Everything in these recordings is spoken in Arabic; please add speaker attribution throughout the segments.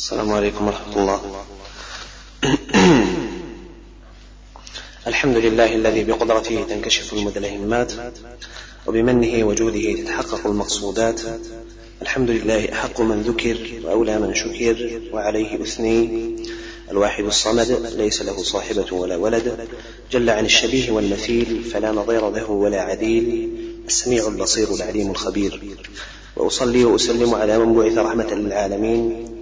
Speaker 1: السلام عليكم ورحمة الله. الحمد لله الذي بقدرته تنكشف المدلهمات وبمنه وجوده تتحقق المقصودات. الحمد لله أحق من ذكر وأولى من شكر وعليه أثني. الواحد الصمد ليس له صاحبة ولا ولد. جل عن الشبيه والمثيل فلا نظير له ولا عديل. السميع البصير العليم الخبير. وأصلي وأسلم على من بعث رحمة للعالمين.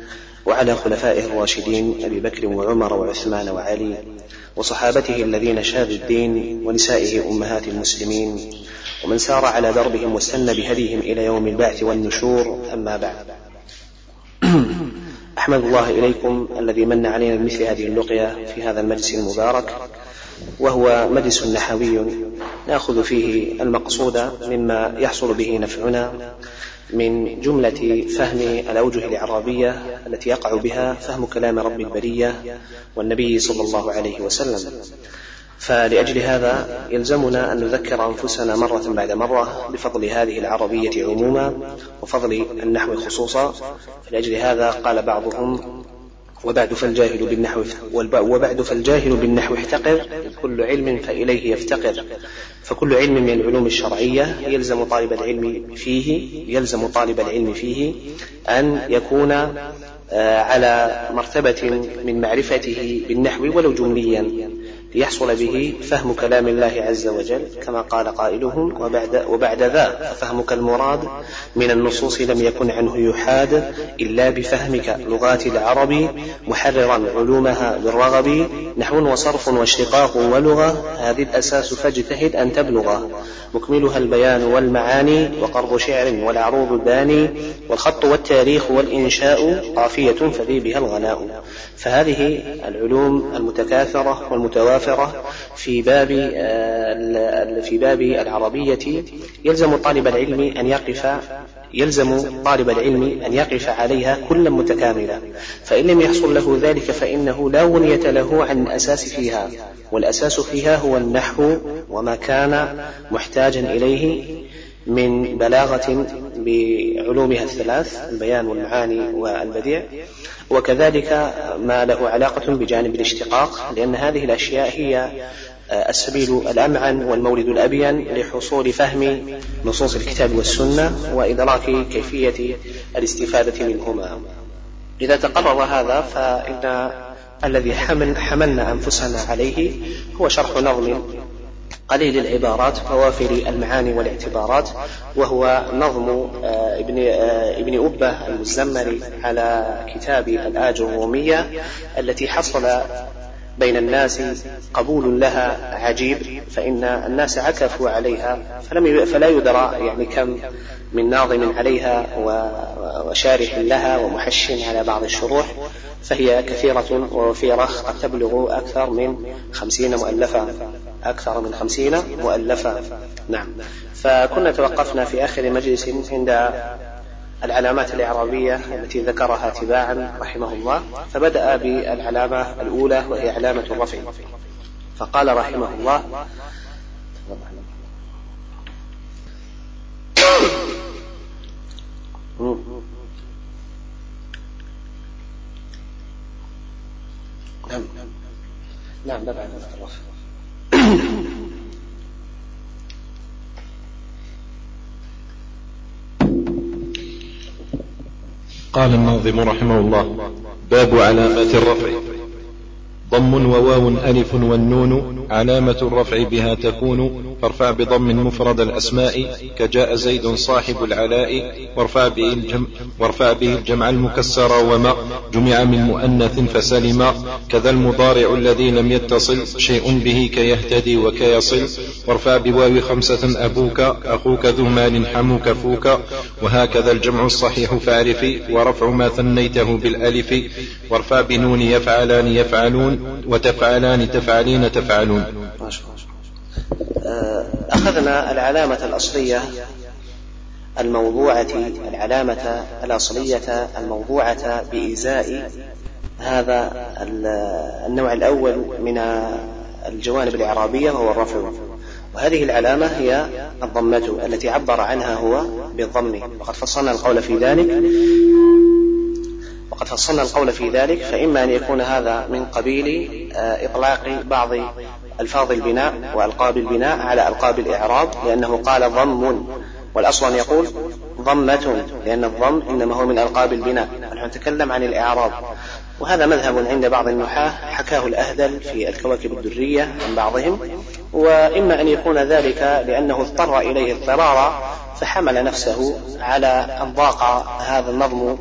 Speaker 1: وعلى خلفائه الراشدين أبي بكر وعمر وعثمان وعلي وصحابته الذين شادوا الدين ونسائه أمهات المسلمين ومن سار على دربهم واستنى بهديهم إلى يوم البعث والنشور أما بعد. أحمد الله إليكم الذي من علينا بمثل هذه اللقية في هذا المجلس المبارك وهو مجلس نحوي ناخذ فيه المقصود مما يحصل به نفعنا من جملة فهم الأوجه الإعرابية التي يقع بها فهم كلام رب البرية والنبي صلى الله عليه وسلم. فلأجل هذا يلزمنا أن نذكر أنفسنا مرة بعد مرة بفضل هذه العربية عموما وفضل النحو خصوصا. فلأجل هذا قال بعضهم وبعد فالجاهل بالنحو وبعد فالجاهل بالنحو احتقر كل علم فإليه يفتقر. فكل علم من العلوم الشرعية يلزم طالب العلم فيه يلزم طالب العلم فيه أن يكون آه، على مرتبة من معرفته بالنحو ولو جمليا. ليحصل به فهم كلام الله عز وجل كما قال قائلهم وبعد, وبعد ذا ففهمك المراد من النصوص لم يكن عنه يحاد إلا بفهمك لغات العرب محررا علومها بالرغب نحو وصرف واشتقاق ولغة هذه الأساس فاجتهد أن تبلغه. مكملها البيان والمعاني وقرض شعر والعروض الداني والخط والتاريخ والإنشاء قافية فذي بها الغناء. فهذه العلوم المتكاثرة والمتوافرة في باب آه، في باب العربية يلزم طالب العلم أن يقف يلزم طالب العلم أن يقف عليها كلا متكاملا. فإن لم يحصل له ذلك فإنه لا غنية له عن الأساس فيها. والأساس فيها هو النحو وما كان محتاجا إليه. من بلاغة بعلومها الثلاث البيان والمعاني والبديع. وكذلك ما له علاقة بجانب الاشتقاق لأن هذه الأشياء هي السبيل الأمعن والمورد الأبين لحصول فهم نصوص الكتاب والسنة وإدراك كيفية الاستفادة منهما. إذا تقرر هذا فإن الذي حمل حملنا أنفسنا عليه هو شرح نظم قليل العبارات ووافر المعاني والاعتبارات وهو نظم آه، ابن آه، ابن أبة المزمل على كتاب الآج الرومية التي حصل بين الناس قبول لها عجيب فإن الناس عكفوا عليها فلم فلا يدرى يعني كم من ناظم عليها وشارح لها ومحش على بعض الشروح فهي كثيرة ووفيرة قد تبلغ أكثر من خمسين مؤلفة أكثر من خمسين مؤلفة. نعم. فكنا توقفنا في آخر مجلس عند العلامات الإعرابية التي ذكرها تباعا رحمه الله فبدأ بالعلامة الأولى وهي علامة الرفع. فقال رحمه الله نعم نعم لا بعد الرفع.
Speaker 2: قال الناظم رحمه الله باب علامات الرفع. ضم وواو ألف والنون علامة الرفع بها تكون فارفع بضم مفرد الأسماء كجاء زيد صاحب العلاء وارفع به الجمع, وارفع به الجمع المكسر وما جمع من مؤنث فسلم كذا المضارع الذي لم يتصل شيء به كيهتدي وكيصل وارفع بواو خمسة أبوك أخوك ذو مال حموك فوك وهكذا الجمع الصحيح فاعرف ورفع ما ثنيته بالألف وارفع بنون يفعلان يفعلون وتفعلان تفعلين تفعلون. الله
Speaker 1: آه، أخذنا العلامة الأصلية الموضوعة العلامة الأصلية الموضوعة بإزاء هذا النوع الأول من الجوانب الإعرابية وهو الرفع. وهذه العلامة هي الضمة التي عبر عنها هو بالضم. وقد فصلنا القول في ذلك. وقد فصلنا القول في ذلك فإما أن يكون هذا من قبيل آه، إطلاق بعض ألفاظ البناء وألقاب البناء على ألقاب الإعراب لأنه قال ضم. والأصل أن يقول ضمة لأن الضم إنما هو من ألقاب البناء. ونحن نتكلم عن الإعراب. وهذا مذهب عند بعض النحاة حكاه الأهدل في الكواكب الدرية عن بعضهم. وإما أن يكون ذلك لأنه اضطر إليه اضطرارا فحمل نفسه على أن ضاق هذا النظم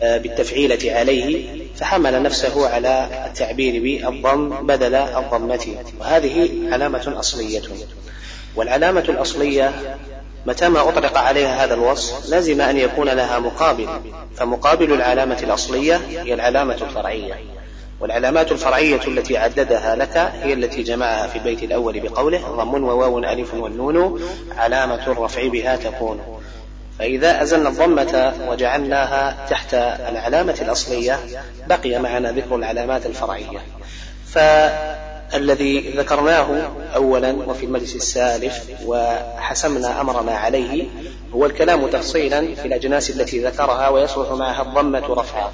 Speaker 1: بالتفعيلة عليه فحمل نفسه على التعبير بالضم بدل الضمة. وهذه علامة أصلية. والعلامة الأصلية متى ما أطلق عليها هذا الوصف لزم أن يكون لها مقابل. فمقابل العلامة الأصلية هي العلامة الفرعية. والعلامات الفرعية التي عددها لك هي التي جمعها في البيت الأول بقوله ضم وواو ألف والنون علامة الرفع بها تكون. فإذا أزلنا الضمة وجعلناها تحت العلامة الأصلية بقي معنا ذكر العلامات الفرعية. فالذي ذكرناه أولا وفي المجلس السالف وحسمنا أمرنا عليه هو الكلام تفصيلا في الأجناس التي ذكرها ويصلح معها الضمة رفعا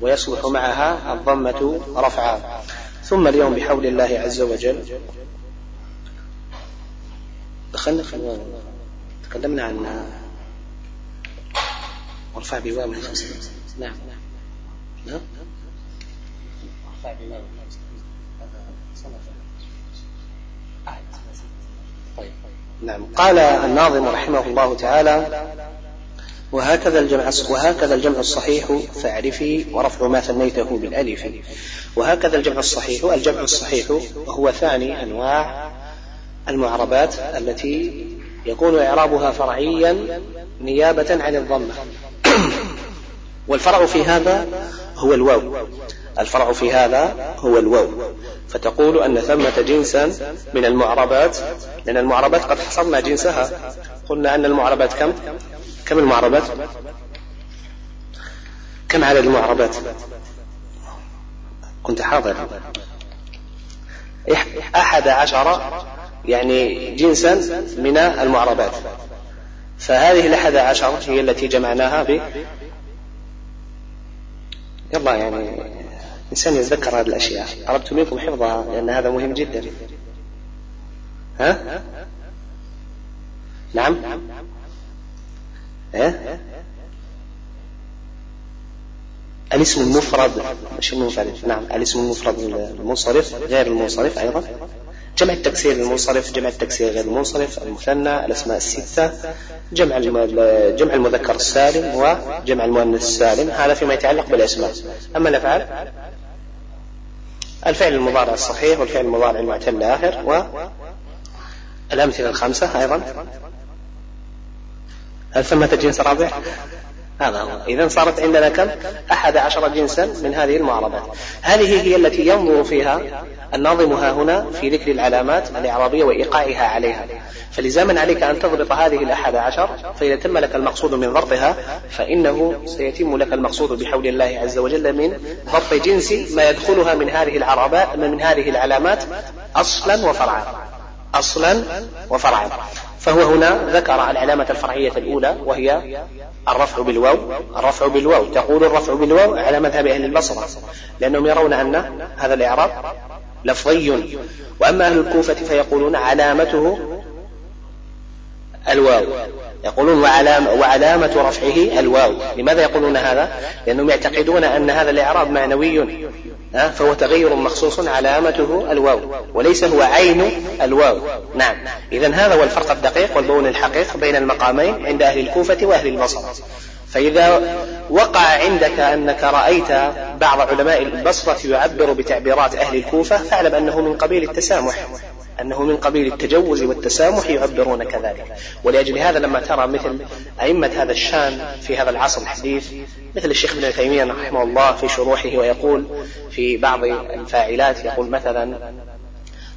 Speaker 1: ويصلح معها الضمة رفعا. ثم اليوم بحول الله عز وجل دخلنا تكلمنا عن وارفع بواو نعم. نعم. طيب نعم. قال الناظم رحمه الله تعالى وهكذا الجمع وهكذا الجمع الصحيح فاعرفي ورفع ما ثنيته بالألف. وهكذا الجمع الصحيح الجمع الصحيح هو ثاني أنواع المعربات التي يكون إعرابها فرعيا نيابة عن الضمة. والفرع في هذا هو الواو. الفرع في هذا هو الواو. فتقول أن ثمة جنسا من المعربات لأن المعربات قد حصرنا جنسها. قلنا أن المعربات كم؟ كم المعربات؟ كم عدد المعربات؟ كنت حاضر. أحد عشر يعني جنسا من المعربات. فهذه الأحد عشر هي التي جمعناها ب يلا يعني الإنسان يتذكر هذه الأشياء. طلبت منكم حفظها لأن هذا مهم جدا. ها؟ نعم. إيه؟ الاسم المفرد مش المنفرد نعم الاسم المفرد المنصرف غير المنصرف أيضا. جمع التكسير المنصرف جمع التكسير غير المنصرف المثنى الأسماء الستة جمع جمع المذكر السالم وجمع المؤنث السالم هذا فيما يتعلق بالأسماء. أما الأفعال؟ الفعل المضارع الصحيح والفعل المضارع المعتل الآخر والأمثلة الخمسة أيضا. هل ثمة جنس رابع؟ هذا هو. إذا صارت عندنا كم؟ أحد عشر جنسا من هذه المعربات هذه هي التي ينظر فيها الناظم ها هنا في ذكر العلامات الإعرابية وإيقاعها عليها. فلزاما عليك أن تضبط هذه الأحد عشر فإذا تم لك المقصود من ضبطها فإنه سيتم لك المقصود بحول الله عز وجل من ضبط جنس ما يدخلها من هذه العربات من هذه العلامات أصلا وفرعا. أصلا وفرعا. فهو هنا ذكر العلامة الفرعية الأولى وهي الرفع بالواو الرفع بالواو. تقول الرفع بالواو على مذهب أهل البصرة لأنهم يرون أن هذا الإعراب لفظي. وأما أهل الكوفة فيقولون علامته الواو. يقولون وعلام وعلامة رفعه الواو. لماذا يقولون هذا؟ لأنهم يعتقدون أن هذا الإعراب معنوي فهو تغير مخصوص علامته الواو وليس هو عين الواو. نعم. إذا هذا هو الفرق الدقيق والبون الحقيق بين المقامين عند أهل الكوفة وأهل البصرة. فإذا وقع عندك أنك رأيت بعض علماء البصرة يعبر بتعبيرات أهل الكوفة فاعلم أنه من قبيل التسامح. أنه من قبيل التجوز والتسامح يعبرون كذلك. ولأجل هذا لما ترى مثل أئمة هذا الشان في هذا العصر الحديث مثل الشيخ ابن تيمية رحمه الله في شروحه ويقول في بعض الفاعلات يقول مثلا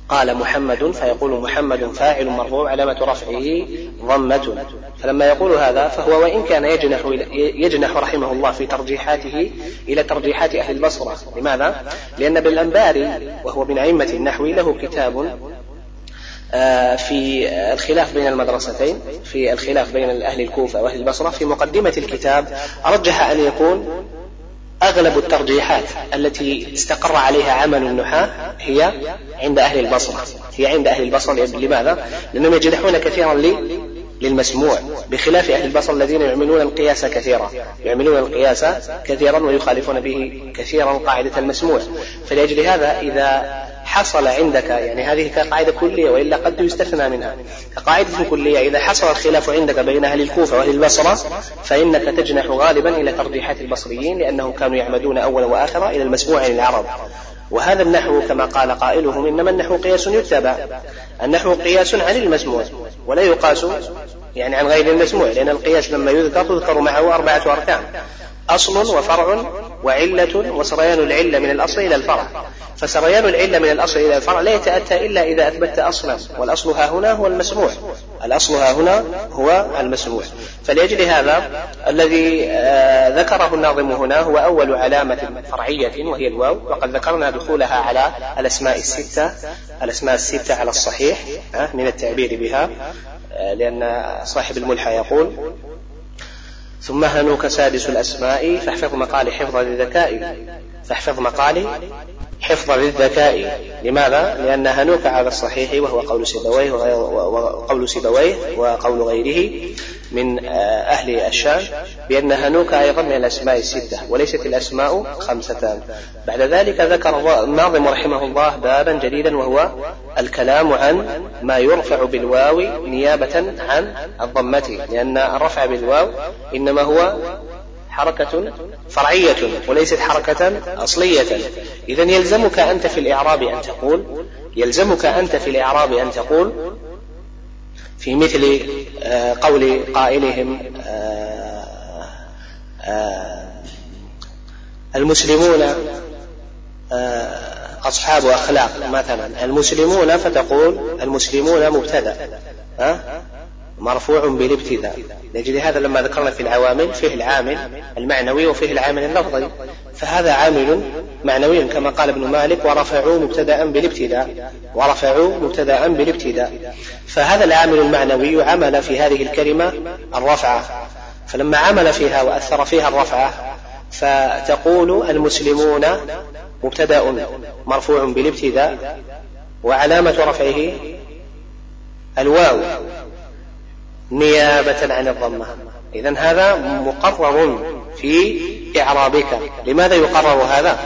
Speaker 1: قال محمد فيقول محمد فاعل مرفوع علامة رفعه ضمة. فلما يقول هذا فهو وإن كان يجنح يجنح رحمه الله في ترجيحاته إلى ترجيحات أهل البصرة. لماذا؟ لأن بالأنباري وهو من أئمة النحو له كتاب في الخلاف بين المدرستين في الخلاف بين أهل الكوفة وأهل البصرة في مقدمة الكتاب أرجح أن يكون أغلب الترجيحات التي استقر عليها عمل النحاة هي عند أهل البصرة. هي عند أهل البصرة. لماذا؟ لأنهم يجدحون كثيرا للمسموع بخلاف أهل البصر الذين يعملون القياس كثيرا. يعملون القياس كثيرا ويخالفون به كثيرا قاعدة المسموع. فلأجل هذا إذا حصل عندك يعني هذه كقاعدة كلية وإلا قد يستثنى منها. كقاعدة كلية إذا حصل الخلاف عندك بين أهل الكوفة وأهل البصرة فإنك تجنح غالبا إلى ترجيحات البصريين لأنهم كانوا يعمدون أولا وآخرا إلى المسموع للعرب وهذا النحو كما قال قائلهم إنما النحو قياس يتبع. النحو قياس عن المسموع ولا يقاس يعني عن غير المسموع لأن القياس لما يذكر تذكر معه أربعة أركان أصل وفرع وعلة وسريان العلة من الأصل إلى الفرع. فسريان العلة من الأصل إلى الفرع لا يتأتى إلا إذا أثبتت أصلا والأصل ها هنا هو المسموع. الأصل ها هنا هو المسموع. فلأجل هذا الذي آه، ذكره الناظم هنا هو أول علامة فرعية وهي الواو وقد ذكرنا دخولها على الأسماء الستة الأسماء الستة على الصحيح آه، من التعبير بها آه، لأن صاحب الملحى يقول ثم هنوك سادس الأسماء فاحفظ مقالي حفظ للذكاء فاحفظ مقالي حفظ للذكاء لماذا؟ لأن هنوك على الصحيح وهو قول سيبويه وقول سيبويه وقول غيره من آه، أهل الشام بأن هنوك أيضا من الأسماء الستة وليست الأسماء خمسة بعد ذلك ذكر الناظم رحمه الله بابا جديدا وهو الكلام عن ما يرفع بالواو نيابة عن الضمة لأن الرفع بالواو إنما هو حركة فرعية وليست حركة أصلية. إذا يلزمك أنت في الإعراب أن تقول يلزمك أنت في الإعراب أن تقول في مثل آه، قول قائلهم آه، آه، المسلمون أصحاب أخلاق مثلا. المسلمون فتقول المسلمون مبتدأ مرفوع بالابتداء. لأجل هذا لما ذكرنا في العوامل فيه العامل المعنوي وفيه العامل اللفظي. فهذا عامل معنوي كما قال ابن مالك ورفعوا مبتدأ بالابتداء. ورفعوا مبتدأ بالابتداء. فهذا العامل المعنوي عمل في هذه الكلمة الرفعة. فلما عمل فيها وأثر فيها الرفعة فتقول المسلمون مبتدأ مرفوع بالابتداء. وعلامة رفعه الواو. نيابة عن الضمة. إذا هذا مقرر في إعرابك. لماذا يقرر هذا؟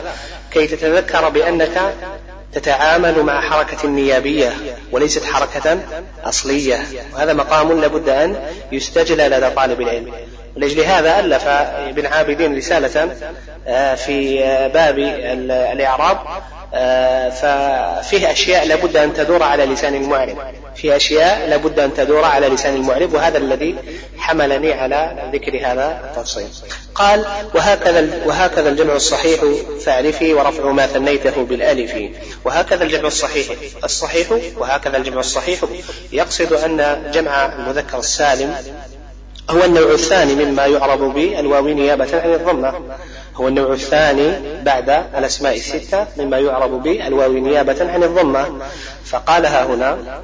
Speaker 1: كي تتذكر بأنك تتعامل مع حركة نيابية وليست حركة أصلية. وهذا مقام لابد أن يستجلى لدى طالب العلم. لأجل هذا ألف ابن عابدين رسالة آه، في باب الإعراب. آه، ففيه أشياء لابد أن تدور على لسان المعرب. في أشياء لابد أن تدور على لسان المعرب وهذا الذي حملني على ذكر هذا التفصيل. قال وهكذا وهكذا الجمع الصحيح فاعرفي ورفع ما ثنيته بالألف. وهكذا الجمع الصحيح الصحيح وهكذا الجمع الصحيح. يقصد أن جمع المذكر السالم هو النوع الثاني مما يعرب بالواو نيابة عن الضمة. هو النوع الثاني بعد الأسماء الستة مما يعرب بالواو نيابة عن الضمة. فقالها هنا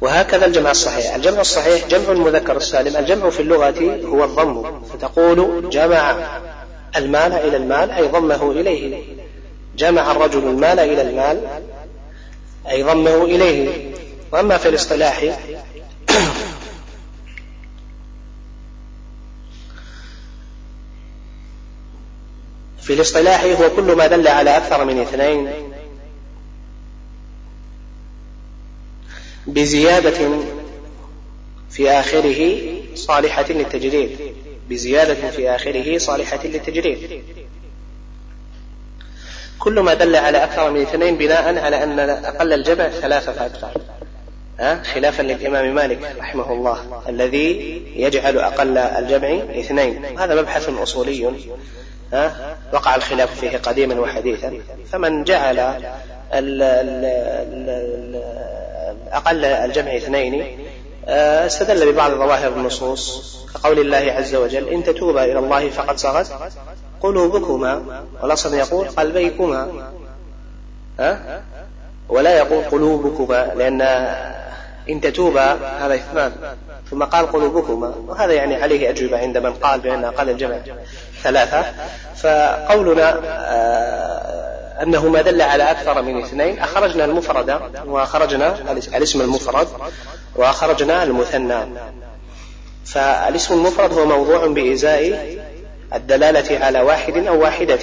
Speaker 1: وهكذا الجمع الصحيح. الجمع الصحيح جمع المذكر السالم. الجمع في اللغة هو الضم. فتقول جمع المال إلى المال أي ضمه إليه. جمع الرجل المال إلى المال أي ضمه إليه. وأما في الاصطلاح في الاصطلاح هو كل ما دل على أكثر من اثنين. بزيادة في آخره صالحة للتجريد. بزيادة في آخره صالحة للتجريد. كل ما دل على أكثر من اثنين بناء على أن أقل الجمع ثلاثة فأكثر خلافا للإمام مالك رحمه الله الذي يجعل أقل الجمع اثنين. هذا مبحث أصولي. وقع الخلاف فيه قديما وحديثا. فمن جعل أقل الجمع اثنين آه، استدل ببعض ظواهر النصوص كقول الله عز وجل إن تتوبا إلى الله فقد صغت قلوبكما والأصل يقول قلبيكما ها؟ ولا يقول قلوبكما لأن إن تتوبا هذا إثمان ثم قال قلوبكما وهذا يعني عليه أجوبة عند من قال بأن أقل الجمع. ثلاثة فقولنا آه، أنه ما دل على أكثر من اثنين أخرجنا المفرد وأخرجنا الاسم المفرد وأخرجنا المثنى. فالاسم المفرد هو موضوع بإزاء الدلالة على واحد أو واحدة.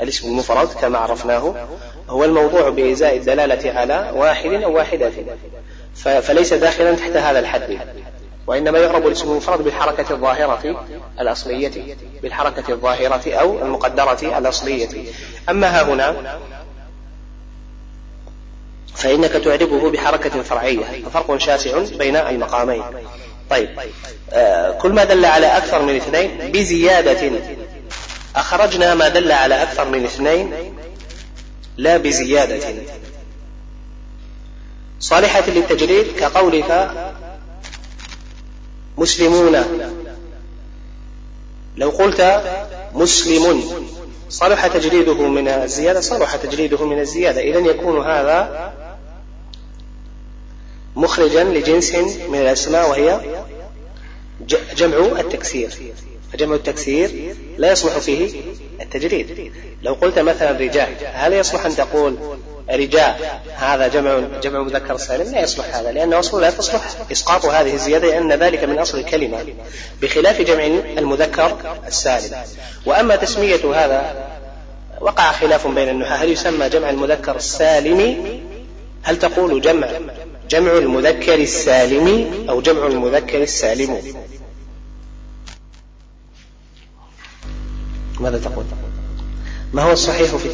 Speaker 1: الاسم المفرد كما عرفناه هو الموضوع بإزاء الدلالة على واحد أو واحدة. فليس داخلا تحت هذا الحد. وإنما يعرب الاسم المفرد بالحركة الظاهرة الأصلية بالحركة الظاهرة أو المقدرة الأصلية. أما ها هنا فإنك تعربه بحركة فرعية ففرق شاسع بين المقامين. طيب آه كل ما دل على أكثر من اثنين بزيادة. أخرجنا ما دل على أكثر من اثنين لا بزيادة. صالحة للتجريد كقولك مسلمون. لو قلت مسلم صلح تجريده من الزيادة صلح تجريده من الزيادة. إذا يكون هذا مخرجا لجنس من الأسماء وهي جمع التكسير. فجمع التكسير لا يصلح فيه التجريد. لو قلت مثلا رجال هل يصلح أن تقول رجاء. هذا جمع جمع مذكر سالم لا يصلح هذا لأن أصله لا تصلح. إسقاط هذه الزيادة لأن ذلك من أصل الكلمة بخلاف جمع المذكر السالم. وأما تسمية هذا وقع خلاف بين النحاة. هل يسمى جمع المذكر السالم؟ هل تقول جمع جمع المذكر السالم أو جمع المذكر السالم؟ ماذا تقول؟ ما هو الصحيح في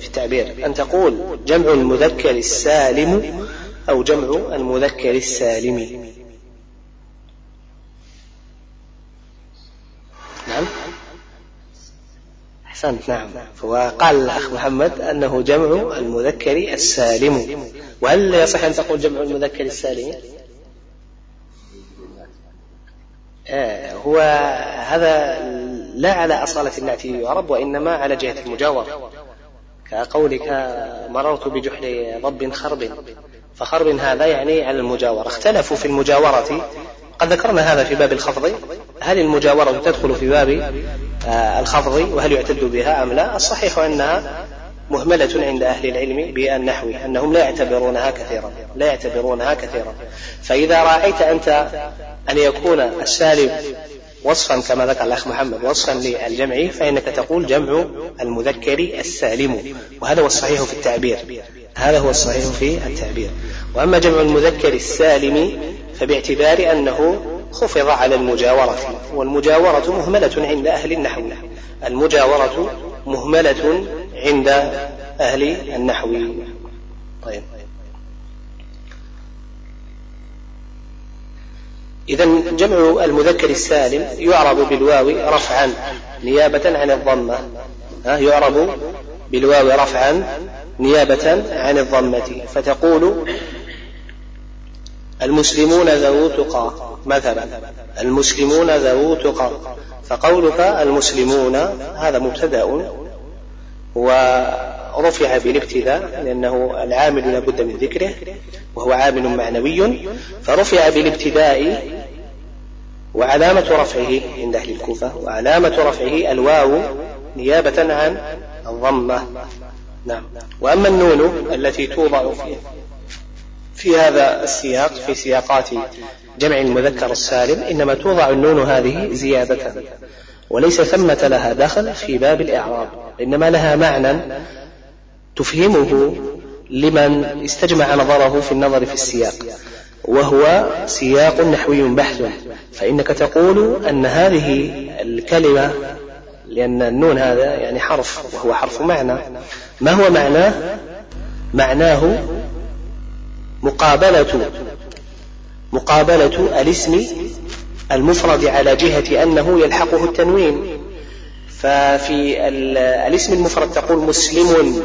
Speaker 1: في التعبير؟ أن تقول جمع المذكر السالم أو جمع المذكر السالم. نعم. أحسنت نعم. وقال الأخ محمد أنه جمع المذكر السالم. وهل يصح أن تقول جمع المذكر السالم؟ آه هو هذا لا على أصالة النعت يعرب وإنما على جهة المجاورة. كقولك مررت بجحر ضب خرب فخرب هذا يعني على المجاورة. اختلفوا في المجاورة. قد ذكرنا هذا في باب الخفض. هل المجاورة تدخل في باب آه، الخفض؟ وهل يعتد بها أم لا؟ الصحيح أنها مهملة عند أهل العلم بالنحو أنهم لا يعتبرونها كثيرا لا يعتبرونها كثيرا. فإذا رأيت أنت أن يكون السالب وصفا كما ذكر الأخ محمد وصفا للجمع فإنك تقول جمع المذكر السالم. وهذا هو الصحيح في التعبير. هذا هو الصحيح في التعبير. وأما جمع المذكر السالم فباعتبار أنه خفض على المجاورة والمجاورة مهملة عند أهل النحو. المجاورة مهملة عند أهل النحو. طيب. إذا جمع المذكر السالم يعرب بالواو رفعا نيابة عن الضمة. يعرب بالواو رفعا نيابة عن الضمة. فتقول المسلمون ذو تقى مثلا المسلمون ذو تقى. فقولك المسلمون هذا مبتدأ ورفع بالابتداء لأنه العامل لابد من ذكره وهو عامل معنوي. فرفع بالابتداء وعلامة رفعه عند أهل الكوفة وعلامة رفعه الواو نيابة عن الضمة. نعم. وأما النون التي توضع في في هذا السياق في سياقات جمع المذكر السالم إنما توضع النون هذه زيادة وليس ثمة لها دخل في باب الإعراب إنما لها معنى تفهمه لمن استجمع نظره في النظر في السياق. وهو سياق نحوي بحث. فإنك تقول أن هذه الكلمة لأن النون هذا يعني حرف وهو حرف معنى. ما هو معناه؟ معناه مقابلة مقابلة الاسم المفرد على جهة أنه يلحقه التنوين. ففي الاسم المفرد تقول مسلم.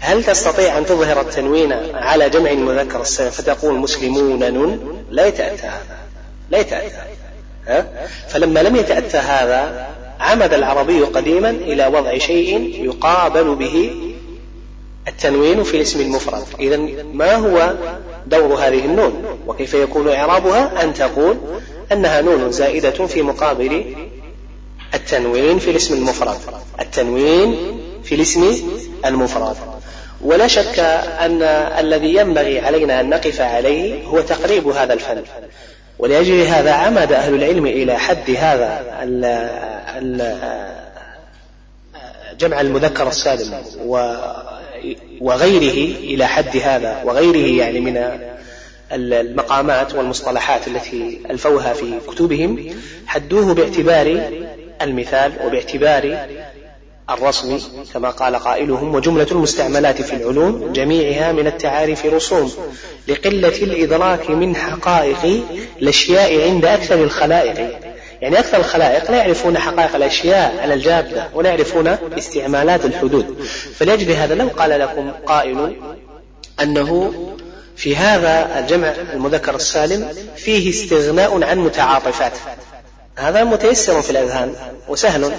Speaker 1: هل تستطيع أن تظهر التنوين على جمع المذكر السالم فتقول مسلمون نون؟ لا يتأتى هذا. لا يتأتى. ها؟ فلما لم يتأتى هذا عمد العربي قديما إلى وضع شيء يقابل به التنوين في الاسم المفرد. إذا ما هو دور هذه النون؟ وكيف يكون إعرابها؟ أن تقول أنها نون زائدة في مقابل التنوين في الاسم المفرد. التنوين في الاسم المفرد. ولا شك أن الذي ينبغي علينا أن نقف عليه هو تقريب هذا الفن. ولأجل هذا عمد أهل العلم إلى حد هذا ال جمع المذكر السالم وغيره إلى حد هذا. وغيره يعني من المقامات والمصطلحات التي ألفوها في كتبهم. حدوه باعتبار المثال وباعتبار الرسم كما قال قائلهم وجملة المستعملات في العلوم جميعها من التعاريف رسوم لقلة الإدراك من حقائق الأشياء عند أكثر الخلائق. يعني أكثر الخلائق لا يعرفون حقائق الأشياء على الجادة ولا يعرفون استعمالات الحدود. فلأجل هذا لو قال لكم قائل أنه في هذا الجمع المذكر السالم فيه استغناء عن متعاطفات. هذا متيسر في الأذهان وسهل.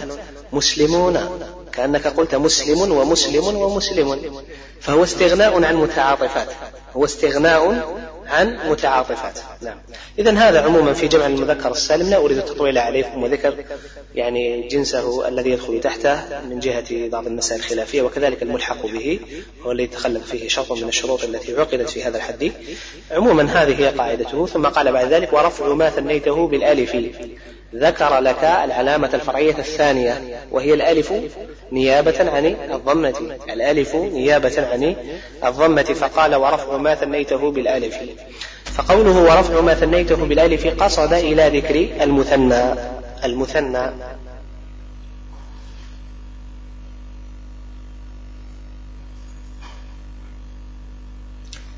Speaker 1: مسلمون. كأنك قلت مسلم ومسلم ومسلم. فهو استغناء عن متعاطفات. هو استغناء عن متعاطفات. نعم. إذا هذا عموما في جمع المذكر السالم. لا أريد التطويل عليكم وذكر يعني جنسه الذي يدخل تحته من جهة بعض المسائل الخلافية وكذلك الملحق به هو الذي يتخلف فيه شرط من الشروط التي عقدت في هذا الحد. عموما هذه هي قاعدته. ثم قال بعد ذلك ورفع ما ثنيته بالألف ذكر لك العلامة الفرعية الثانية وهي الألف نيابة عن الضمة. الألف نيابة عن الضمة فقال ورفع ما ثنيته بالألف فقوله ورفع ما ثنيته بالألف قصد إلى ذكر المثنى. المثنى.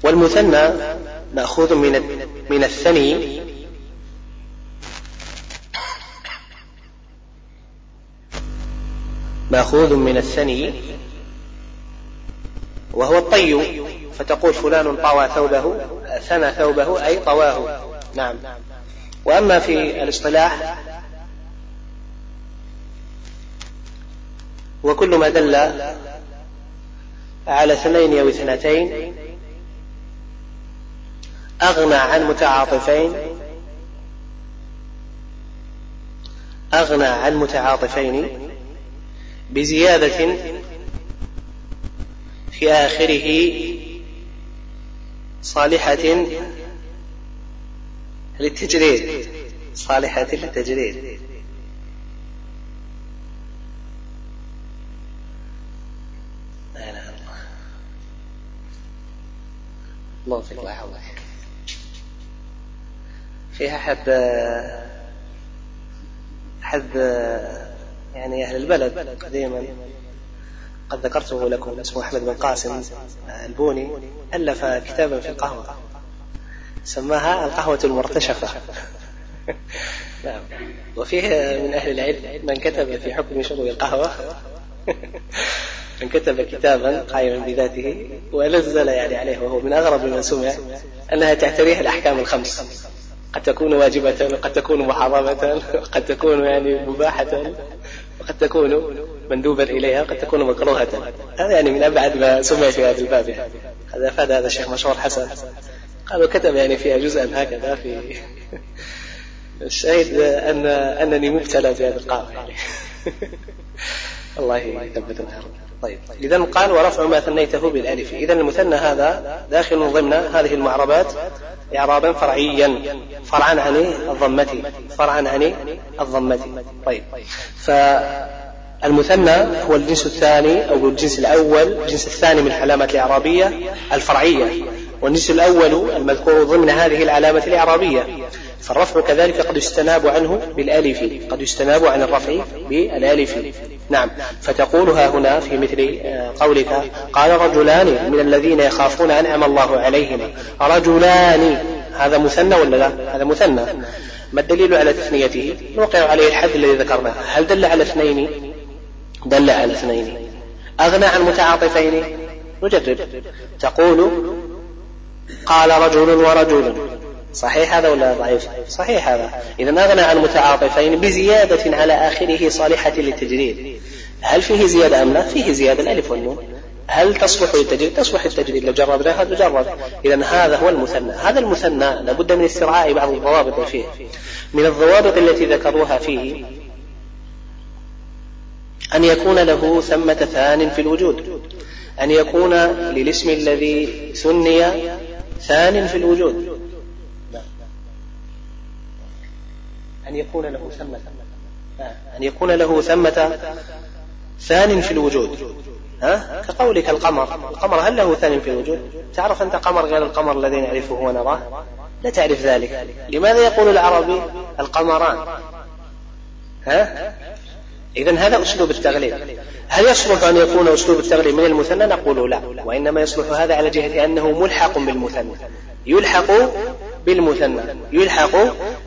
Speaker 1: والمثنى مأخوذ من من الثني ماخوذ من الثني وهو الطي فتقول فلان طوى ثوبه ثنى ثوبه أي طواه. نعم. وأما في الاصطلاح وكل ما دل على اثنين أو اثنتين أغنى عن متعاطفين أغنى عن متعاطفين بزيادة في آخره صالحة للتجريد صالحة للتجريد. الله. فيك الله يحفظك فيها حد حد يعني أهل البلد قديما قد ذكرته لكم اسمه أحمد بن قاسم البوني ألف كتابا في القهوة. سماها القهوة المرتشفة. نعم. وفيه من أهل العلم من كتب في حكم شرب القهوة. من كتب كتابا قائما بذاته ونزل يعني عليه وهو من أغرب من سمع أنها تعتريها الأحكام الخمس. قد تكون واجبة وقد تكون محرمة وقد تكون يعني مباحة. وقد تكون مندوبا إليها وقد تكون مكروهة. هذا يعني من أبعد ما سمع في هذا الباب. هذا أفاد هذا الشيخ مشهور حسن. قال وكتب يعني فيها جزءا هكذا في الشاهد أن أنني مبتلى في هذا يعني الله يثبت خيرا طيب. إذا قال ورفع ما ثنيته بالألف. إذا المثنى هذا داخل ضمن هذه المعربات إعرابا فرعيا. فرعا عن الضمة. فرعا عن الضمة. طيب. فالمثنى هو الجنس الثاني أو الجنس الأول الجنس الثاني من العلامات الإعرابية الفرعية. والجنس الأول المذكور ضمن هذه العلامة الإعرابية. فالرفع كذلك قد يستناب عنه بالألف قد يستناب عن الرفع بالألف. نعم. فتقولها هنا في مثل آه، قولك قال رجلان من الذين يخافون أنعم الله عليهم. رجلان. هذا مثنى ولا لا؟ هذا مثنى. ما الدليل على تثنيته نوقع عليه الحد الذي ذكرناه. هل دل على اثنين؟ دل على اثنين. أغنى عن متعاطفين؟ نجرب. تقول قال رجل ورجل. صحيح هذا ولا ضعيف؟ صحيح هذا. إذا أغنى عن متعاطفين بزيادة على آخره صالحة للتجريد هل فيه زيادة أم لا؟ فيه زيادة. الألف والنون. هل تصلح للتجريد تصلح للتجريد لو جربناها تجرب إذا هذا هو المثنى. هذا المثنى لابد من استرعاء بعض الضوابط فيه. من الضوابط التي ذكروها فيه أن يكون له ثمة ثان في الوجود. أن يكون للاسم الذي ثني ثان في الوجود. أن يكون له ثمة. أن يكون له ثمة ثان في الوجود. ها؟ كقولك القمر. القمر هل له ثان في الوجود؟ تعرف أنت قمر غير القمر الذي نعرفه ونراه؟ لا تعرف ذلك. لماذا يقول العربي القمران؟ ها؟ إذا هذا أسلوب التغليب. هل يصلح أن يكون أسلوب التغليب من المثنى؟ نقول لا. وإنما يصلح هذا على جهة أنه ملحق بالمثنى. يلحق بالمثنى يلحق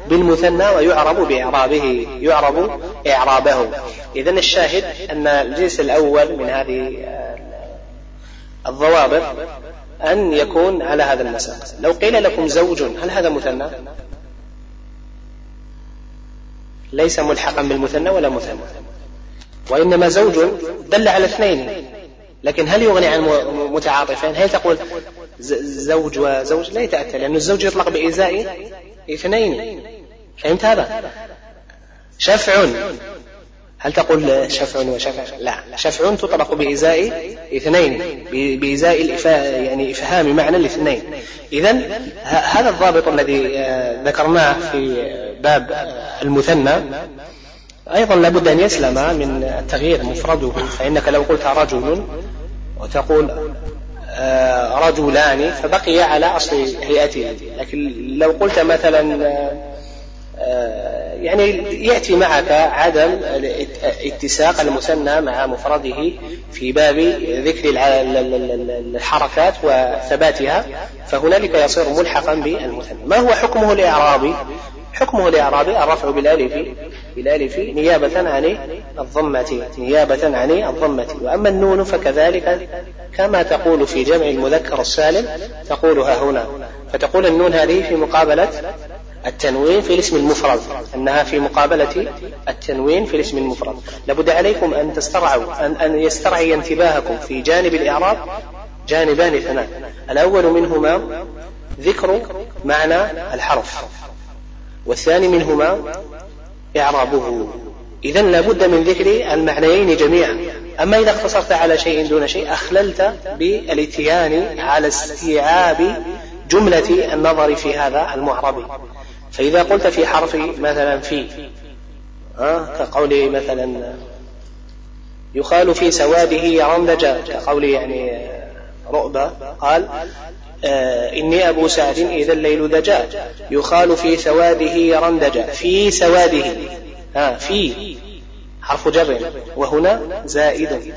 Speaker 1: بالمثنى ويعرب بإعرابه يعرب إعرابه. إذا الشاهد أن الجنس الأول من هذه الضوابط أن يكون على هذا المساق. لو قيل لكم زوج هل هذا مثنى؟ ليس ملحقا بالمثنى ولا مثنى. وإنما زوج دل على اثنين لكن هل يغني عن متعاطفين؟ هل تقول زوج وزوج لا يتأتى لأن الزوج يطلق بإزاء اثنين. فهمت هذا؟ شفع. هل تقول شفع وشفع؟ لا. شفع تطلق بإزاء اثنين بإزاء يعني إفهام معنى الاثنين. إذا هذا الضابط الذي آه، ذكرناه في باب المثنى أيضا لابد أن يسلم من التغيير مفرده فإنك لو قلت رجل وتقول رجلان فبقي على أصل هيئته لكن لو قلت مثلا آه، يعني يأتي معك عدم اتساق المثنى مع مفرده في باب ذكر الحركات وثباتها فهنالك يصير ملحقا بالمثنى. ما هو حكمه الإعرابي؟ حكمه الإعرابي الرفع بالألف بالألف نيابة عن الضمة نيابة عن الضمة. وأما النون فكذلك كما تقول في جمع المذكر السالم تقولها هنا. فتقول النون هذه في مقابلة التنوين في الاسم المفرد أنها في مقابلة التنوين في الاسم المفرد. لابد عليكم أن تسترعوا أن, أن يسترعي انتباهكم في جانب الإعراب جانبان اثنان. الأول منهما ذكر معنى الحرف. والثاني منهما إعرابه. إذا لابد من ذكر المعنيين جميعا. أما إذا اقتصرت على شيء دون شيء أخللت بالإتيان على استيعاب جملة النظر في هذا المعرب. فإذا قلت في حرف مثلا في أه كقول مثلا يخال في سواده يرندج كقول يعني رؤبة قال آه إني أبو سعد إذا الليل دجا. يخال في سواده يرندج في سواده. ها في. حرف جر. وهنا زائد.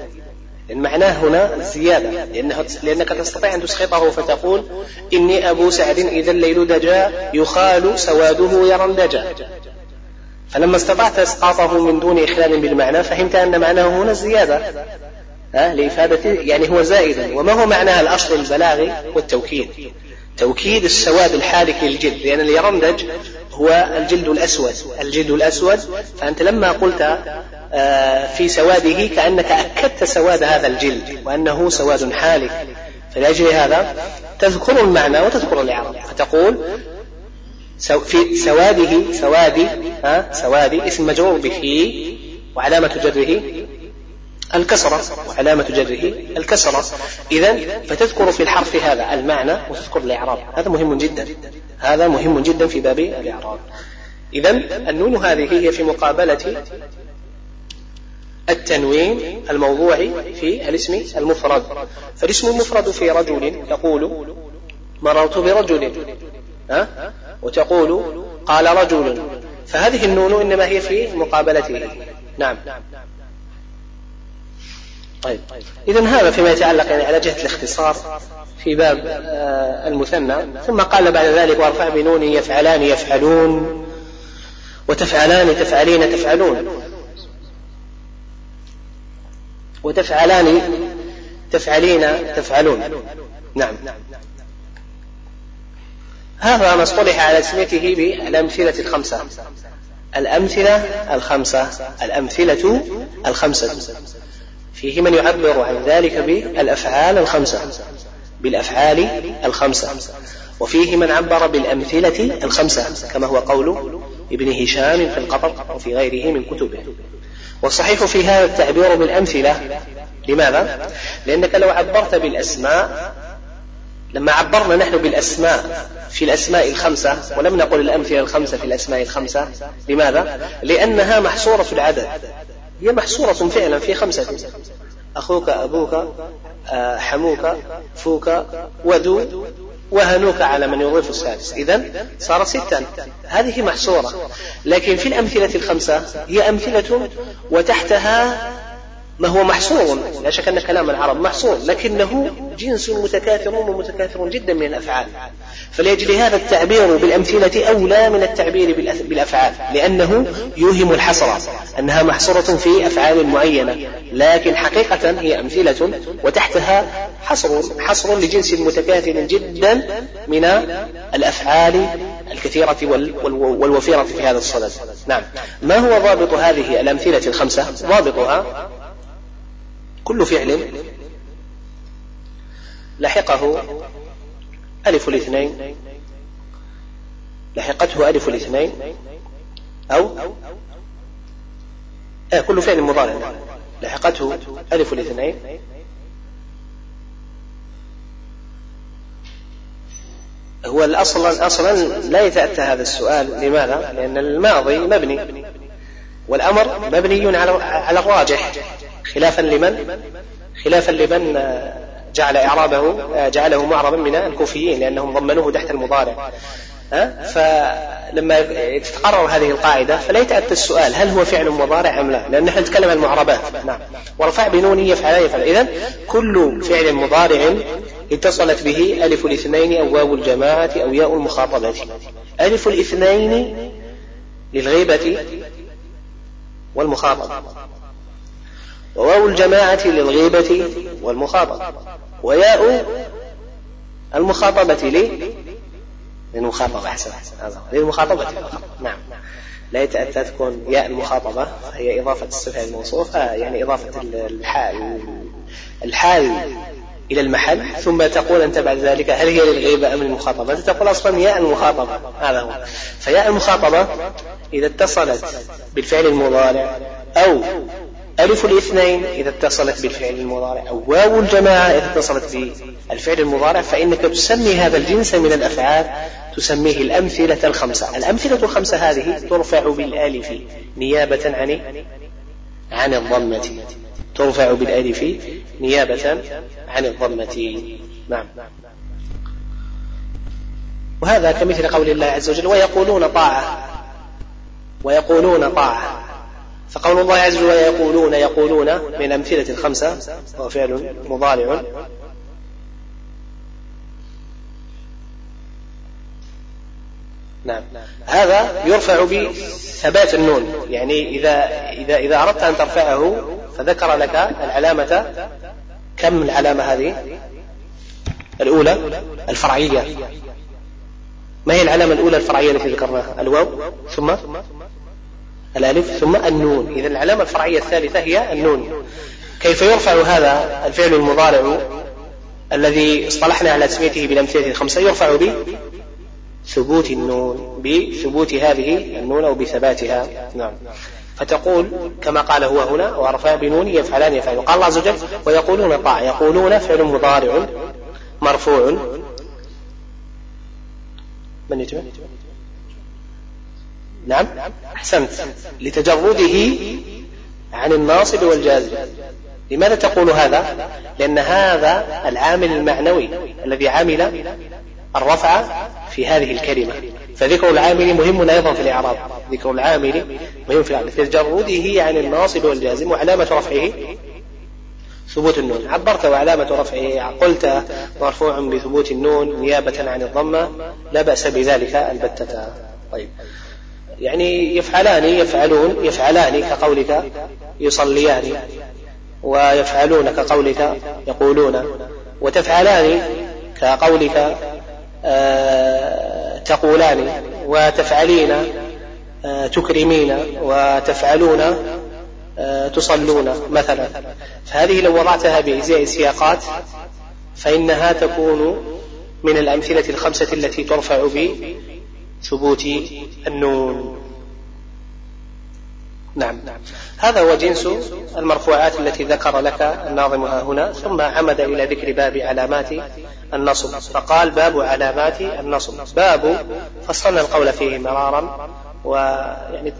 Speaker 1: معناه هنا الزيادة لأنه لأنك تستطيع أن تسقطه فتقول إني أبو سعد إذا الليل دجا. يخال سواده يرندجا فلما استطعت إسقاطه من دون إخلال بالمعنى فهمت أن معناه هنا الزيادة ها لإفادة يعني هو زائد. وما هو معناه الأصل البلاغي؟ والتوكيد توكيد السواد الحالك للجلد. لأن اليرندج هو الجلد الأسود. الجلد الأسود فأنت لما قلت آه، في سواده كأنك أكدت سواد هذا الجلد وأنه سواد حالك. فلأجل هذا تذكر المعنى وتذكر الإعراب. فتقول في سواده سوادي ها سوادي اسم مجرور به وعلامة جره الكسرة وعلامة جره الكسرة. إذا فتذكر في الحرف هذا المعنى وتذكر الإعراب. هذا مهم جدا. هذا مهم جدا في باب الإعراب. إذا النون هذه هي في مقابلة التنوين الموضوعي في الاسم المفرد. فالاسم المفرد في رجل تقول مررت برجل ها؟ وتقول قال رجل. فهذه النون إنما هي في مقابلته. نعم. طيب. إذا هذا فيما يتعلق يعني على جهة الاختصار في باب آه، المثنى. ثم قال بعد ذلك وارفع بنون يفعلان يفعلون وتفعلان تفعلين تفعلون. وتفعلان تفعلين تفعلون. نعم. هذا ما اصطلح على اسمته بالأمثلة الخمسة. الأمثلة الخمسة الأمثلة الخمسة. فيه من يعبر عن ذلك بالأفعال الخمسة بالأفعال الخمسة وفيه من عبر بالأمثلة الخمسة كما هو قول ابن هشام في القطر وفي غيره من كتبه والصحيح في هذا التعبير بالأمثلة لماذا؟ لأنك لو عبرت بالأسماء لما عبرنا نحن بالأسماء في الأسماء الخمسة ولم نقل الأمثلة الخمسة في الأسماء الخمسة لماذا؟ لأنها محصورة العدد هي محصورة فعلا في خمسة. أخوك أبوك آه، حموك فوك وذو وهنوك على من يضيف السادس. إذا صار ستا. هذه محصورة. لكن في الأمثلة الخمسة هي أمثلة وتحتها ما هو محصور لا شك أن كلام العرب محصور لكنه جنس متكاثر ومتكاثر جدا من الأفعال. فلأجل هذا التعبير بالأمثلة أولى من التعبير بالأفعال لأنه يوهم الحصر أنها محصورة في أفعال معينة لكن حقيقة هي أمثلة وتحتها حصر حصر لجنس متكاثر جدا من الأفعال الكثيرة والوفيرة في هذا الصدد. نعم. ما هو ضابط هذه الأمثلة الخمسة؟ ضابطها كل فعل لحقه ألف الاثنين لحقته ألف الاثنين أو آه كل فعل مضارع. لحقته ألف الاثنين. هو الأصل أصلا لا يتأتى هذا السؤال. لماذا؟ لأن الماضي مبني والأمر مبني على على الراجح. خلافا لمن؟ خلافا لمن جعل إعرابه جعله معربا من الكوفيين لأنهم ضمنوه تحت المضارع. فلما تتقرر هذه القاعدة فلا يتأتى السؤال هل هو فعل مضارع أم لا؟ لأن نحن نتكلم عن المعربات. نعم. ورفع بنون يفعل يفعل إذا كل فعل مضارع اتصلت به ألف الاثنين أو واو الجماعة أو ياء المخاطبة. ألف الاثنين للغيبة والمخاطبة. وواو الجماعة للغيبة والمخاطبة. وياء المخاطبة لي للمخاطبة أحسن. للمخاطبة فقط. نعم. لا يتأتى تكون ياء المخاطبة هي إضافة الصفة الموصوفة يعني إضافة الحال الحال إلى المحل. ثم تقول أنت بعد ذلك هل هي للغيبة أم للمخاطبة؟ أنت تقول أصلا ياء المخاطبة. هذا هو. فياء المخاطبة إذا اتصلت بالفعل المضارع أو ألف الاثنين إذا اتصلت بالفعل المضارع أو واو الجماعة إذا اتصلت بالفعل المضارع فإنك تسمي هذا الجنس من الأفعال تسميه الأمثلة الخمسة. الأمثلة الخمسة هذه ترفع بالآلف نيابة عن عن الضمة. ترفع بالآلف نيابة عن الضمة. نعم. وهذا كمثل قول الله عز وجل ويقولون طاعة. ويقولون طاعة. فقول الله عز وجل يقولون يقولون من أمثلة الخمسة وهو فعل مضارع. نعم. هذا يرفع بثبات النون. يعني إذا إذا إذا أردت أن ترفعه فذكر لك العلامة. كم العلامة هذه؟ الأولى الفرعية. ما هي العلامة الأولى الفرعية التي ذكرناها؟ الواو. ثم الألف ثم النون. إذا العلامة الفرعية الثالثة هي النون. كيف يرفع هذا الفعل المضارع الذي اصطلحنا على تسميته بالأمثلة الخمسة يرفع ب ثبوت النون بثبوت هذه النون أو بثباتها. نعم. فتقول كما قال هو هنا ورفع بنون يفعلان يفعلون قال الله عز وجل ويقولون طاع يقولون فعل مضارع مرفوع. من يتبع؟ نعم. أحسنت. لتجرده عن الناصب والجازم. لماذا تقول هذا؟ لأن هذا العامل المعنوي الذي عمل الرفع في هذه الكلمة. فذكر العامل مهم أيضا في الإعراب. ذكر العامل مهم في الإعراب. لتجرده عن الناصب والجازم وعلامة رفعه. ثبوت النون. عبرت وعلامة رفعه. قلت مرفوع بثبوت النون نيابة عن الضمة. لا بأس بذلك البتة. طيب. يعني يفعلان يفعلون يفعلان كقولك يصليان ويفعلون كقولك يقولون وتفعلان كقولك آه تقولان وتفعلين آه تكرمين وتفعلون آه تصلون مثلا. فهذه لو وضعتها بأجزاء السياقات فإنها تكون من الأمثلة الخمسة التي ترفع ثبوت النون. نعم. هذا هو جنس المرفوعات التي ذكر لك الناظم هنا ثم عمد إلى ذكر باب علامات النصب. فقال باب علامات النصب. باب فصلنا القول فيه مرارا ويعني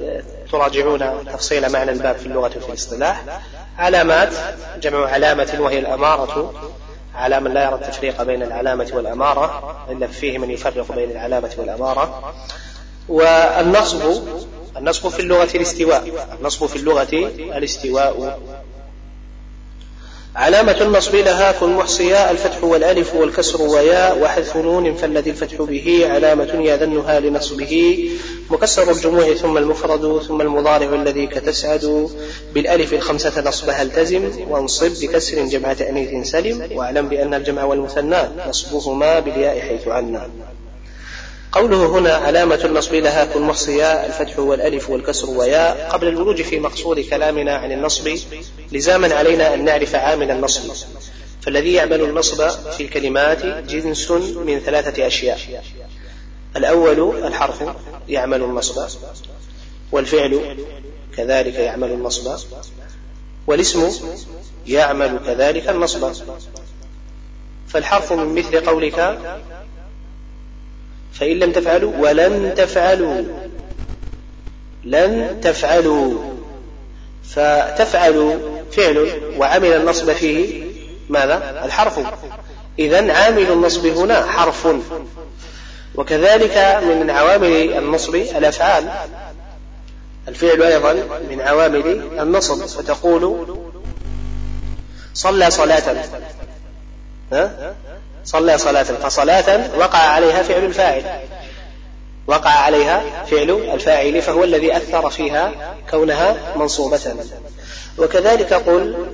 Speaker 1: تراجعون تفصيل معنى الباب في اللغة وفي الاصطلاح. علامات جمع علامة وهي الأمارة على من لا يرى التفريق بين العلامة والأمارة إلا فيه من يفرق بين العلامة والأمارة. والنصب النصب في اللغة الاستواء النصب في اللغة الاستواء. علامة النصب لها كن محصيا الفتح والألف والكسر وياء وحذف نون فالذي الفتح به علامة يذنها لنصبه. مكسر الجموع ثم المفرد ثم المضارع الذي كتسعد. بالألف الخمسة نصبها التزم. وانصب بكسر جمع تأنيث سلم. واعلم بأن الجمع والمثنى نصبهما بالياء حيث عنا. قوله هنا علامة النصب لها كن محصيا الفتح والألف والكسر وياء قبل الولوج في مقصود كلامنا عن النصب لزاما علينا أن نعرف عامل النصب. فالذي يعمل النصب في الكلمات جنس من ثلاثة أشياء. الأول الحرف يعمل النصب والفعل كذلك يعمل النصب والاسم يعمل كذلك النصب. فالحرف من مثل قولك فإن لم تفعلوا ولن تفعلوا. لن تفعلوا. فتفعل فعل وعمل النصب فيه ماذا؟ الحرف. إذا عامل النصب هنا حرف. وكذلك من عوامل النصب الأفعال. الفعل أيضا من عوامل النصب. فتقول صلى صلاة. ها؟ صلى صلاة فصلاة وقع عليها فعل الفاعل. وقع عليها فعل الفاعل فهو الذي أثر فيها كونها منصوبة. وكذلك قل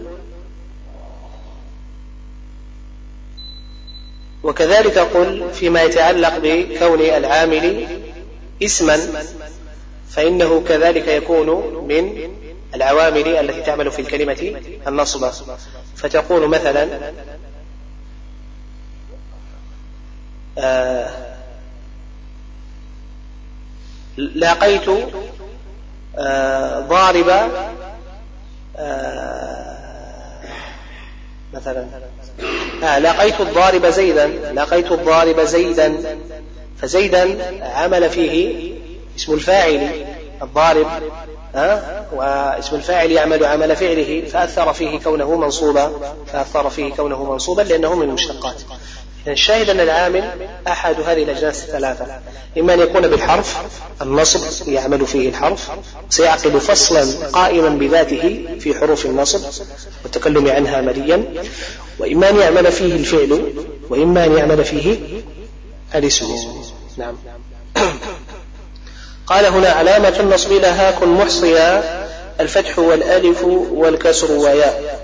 Speaker 1: وكذلك قل فيما يتعلق بكون العامل اسما فإنه كذلك يكون من العوامل التي تعمل في الكلمة النصب. فتقول مثلا آه لقيت آه ضارب آه مثلا آه لقيت الضارب زيدا لقيت الضارب زيدا فزيدا عمل فيه اسم الفاعل الضارب ها واسم الفاعل يعمل عمل فعله فأثر فيه كونه منصوبا فأثر فيه كونه منصوبا لأنه من المشتقات. الشاهد أن العامل أحد هذه الأجناس الثلاثة. إما أن يكون بالحرف النصب يعمل فيه الحرف سيعقد فصلا قائما بذاته في حروف النصب والتكلم عنها مليا. وإما أن يعمل فيه الفعل وإما أن يعمل فيه الاسم. نعم. قال هنا علامة النصب لها كن محصيا الفتح والألف والكسر وياء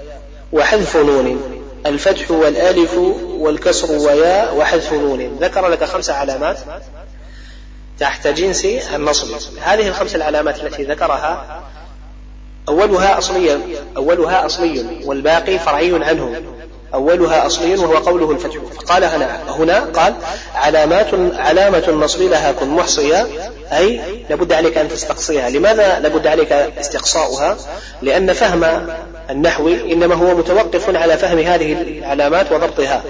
Speaker 1: وحذف نون. الفتح والألف والكسر وياء وحذف نون. ذكر لك خمس علامات تحت جنس النصب. هذه الخمس العلامات التي ذكرها أولها أصلي أولها أصلي والباقي فرعي عنه أولها أصلي وهو قوله الفتح. فقال هنا هنا قال علامات علامة النصب لها كن محصية أي لابد عليك أن تستقصيها. لماذا لابد عليك استقصاؤها؟ لأن فهم النحو إنما هو متوقف على فهم هذه العلامات وضبطها.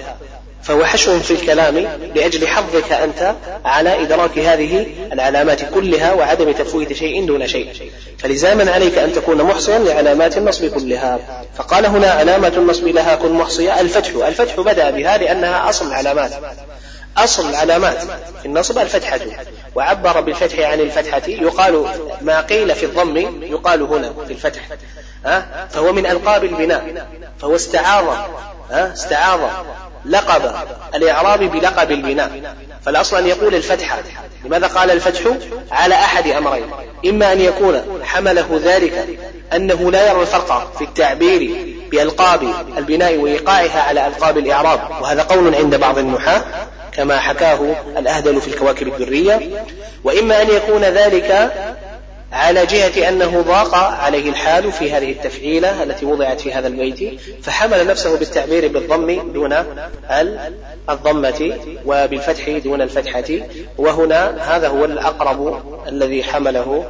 Speaker 1: فهو حشو في الكلام لأجل حظك أنت على إدراك هذه العلامات كلها وعدم تفويت شيء دون شيء. فلزاما عليك أن تكون محصيا لعلامات النصب كلها. فقال هنا علامة النصب لها كن محصيا الفتح. الفتح بدأ بها لأنها أصل العلامات أصل العلامات في النصب الفتحة. وعبر بالفتح عن الفتحة. يقال ما قيل في الضم يقال هنا في الفتح. فهو من ألقاب البناء. فهو استعاض. استعاض. لقب الإعراب بلقب البناء فالأصل أن يقول الفتحة لماذا قال الفتح؟ على أحد أمرين. إما أن يكون حمله ذلك أنه لا يرى الفرق في التعبير بألقاب البناء وإيقاعها على ألقاب الإعراب. وهذا قول عند بعض النحاة كما حكاه الأهدل في الكواكب الدرية وإما أن يكون ذلك على جهة أنه ضاق عليه الحال في هذه التفعيلة التي وضعت في هذا البيت فحمل نفسه بالتعبير بالضم دون الضمة وبالفتح دون الفتحة. وهنا هذا هو الأقرب الذي حمله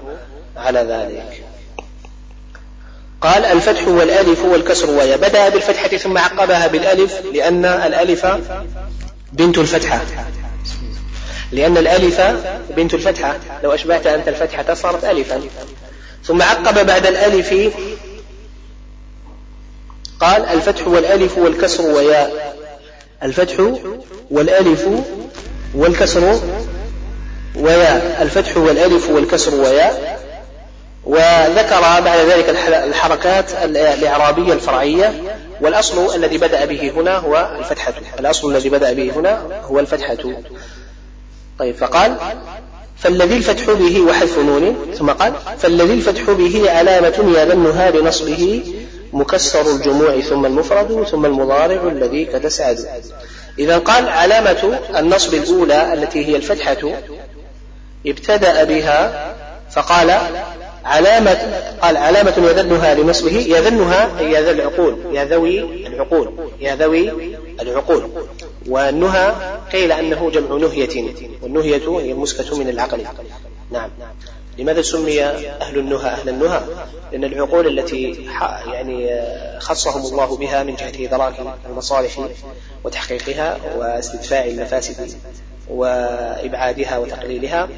Speaker 1: على ذلك. قال الفتح والألف والكسر ويا. بدأ بالفتحة ثم عقبها بالألف لأن الألف بنت الفتحة. لأن الألف بنت الفتحة. لو أشبهت أنت الفتحة صارت ألفا. ثم عقب بعد الألف قال الفتح والألف والكسر وياء الفتح والألف والكسر وياء الفتح والألف والكسر وياء وذكر بعد ذلك الحركات الإعرابية الفرعية. والأصل الذي بدأ به هنا هو الفتحة. الأصل الذي بدأ به هنا هو الفتحة. طيب فقال فالذي الفتح به وحذف نون ثم قال فالذي الفتح به علامة يذنها لنصبه مكسر الجموع ثم المفرد ثم المضارع الذي كتسعد إذا قال علامة النصب الأولى التي هي الفتحة ابتدأ بها فقال علامة قال علامة يذنها لنصبه يذنها يا ذا العقول يا ذوي العقول يا ذوي العقول. والنهى قيل أنه جمع نهية والنهية هي المسكة من العقل. نعم. لماذا سمي أهل النهى أهل النهى؟ لأن العقول التي يعني خصهم الله بها من جهة إدراك المصالح وتحقيقها واستدفاع المفاسد وإبعادها وتقليلها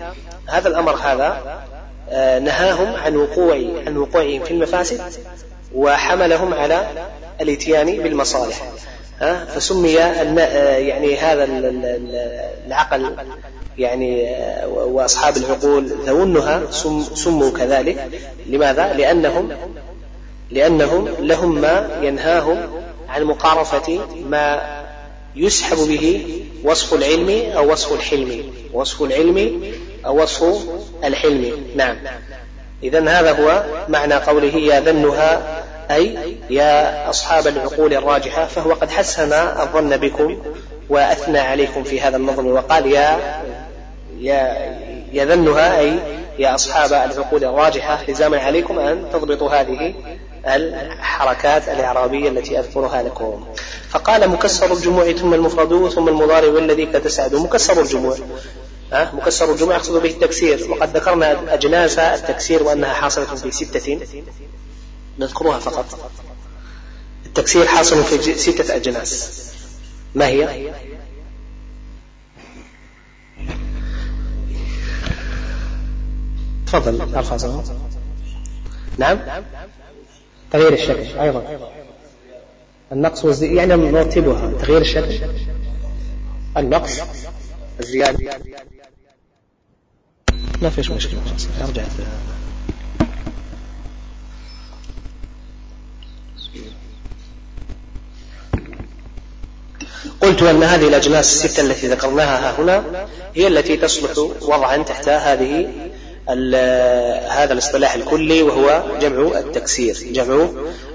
Speaker 1: هذا الأمر هذا آه، نهاهم عن وقوع عن وقوعهم في المفاسد وحملهم على الإتيان بالمصالح. فسمي يعني هذا العقل يعني وأصحاب العقول ذو سموا كذلك. لماذا؟ لأنهم لأنهم لهم ما ينهاهم عن مقارفة ما يسحب به وصف العلم أو وصف الحلم وصف العلم أو وصف الحلم. نعم. اذا هذا هو معنى قوله يا ذنها أي يا أصحاب العقول الراجحة فهو قد حسن الظن بكم وأثنى عليكم في هذا النظم وقال يا يا يذنها أي يا أصحاب العقول الراجحة. لزاما عليكم أن تضبطوا هذه الحركات الإعرابية التي أذكرها لكم. فقال مكسر الجموع ثم المفرد ثم المضارع والذي كتسعد مكسر الجموع. أه؟ مكسر الجموع يقصد به التكسير. وقد ذكرنا أجناس التكسير وأنها حاصلة في ستة. نذكرها فقط. التكسير حاصل في ستة أجناس. ما هي؟ تفضل ارفع نعم. تغيير الشكل أيضا. النقص والزيادة يعني نرتبها. تغيير الشكل. النقص الزيادة ما فيش مشكلة. أرجع. قلت أن هذه الأجناس الستة التي ذكرناها هنا هي التي تصلح وضعا تحت هذه هذا الاصطلاح الكلي وهو جمع التكسير جمع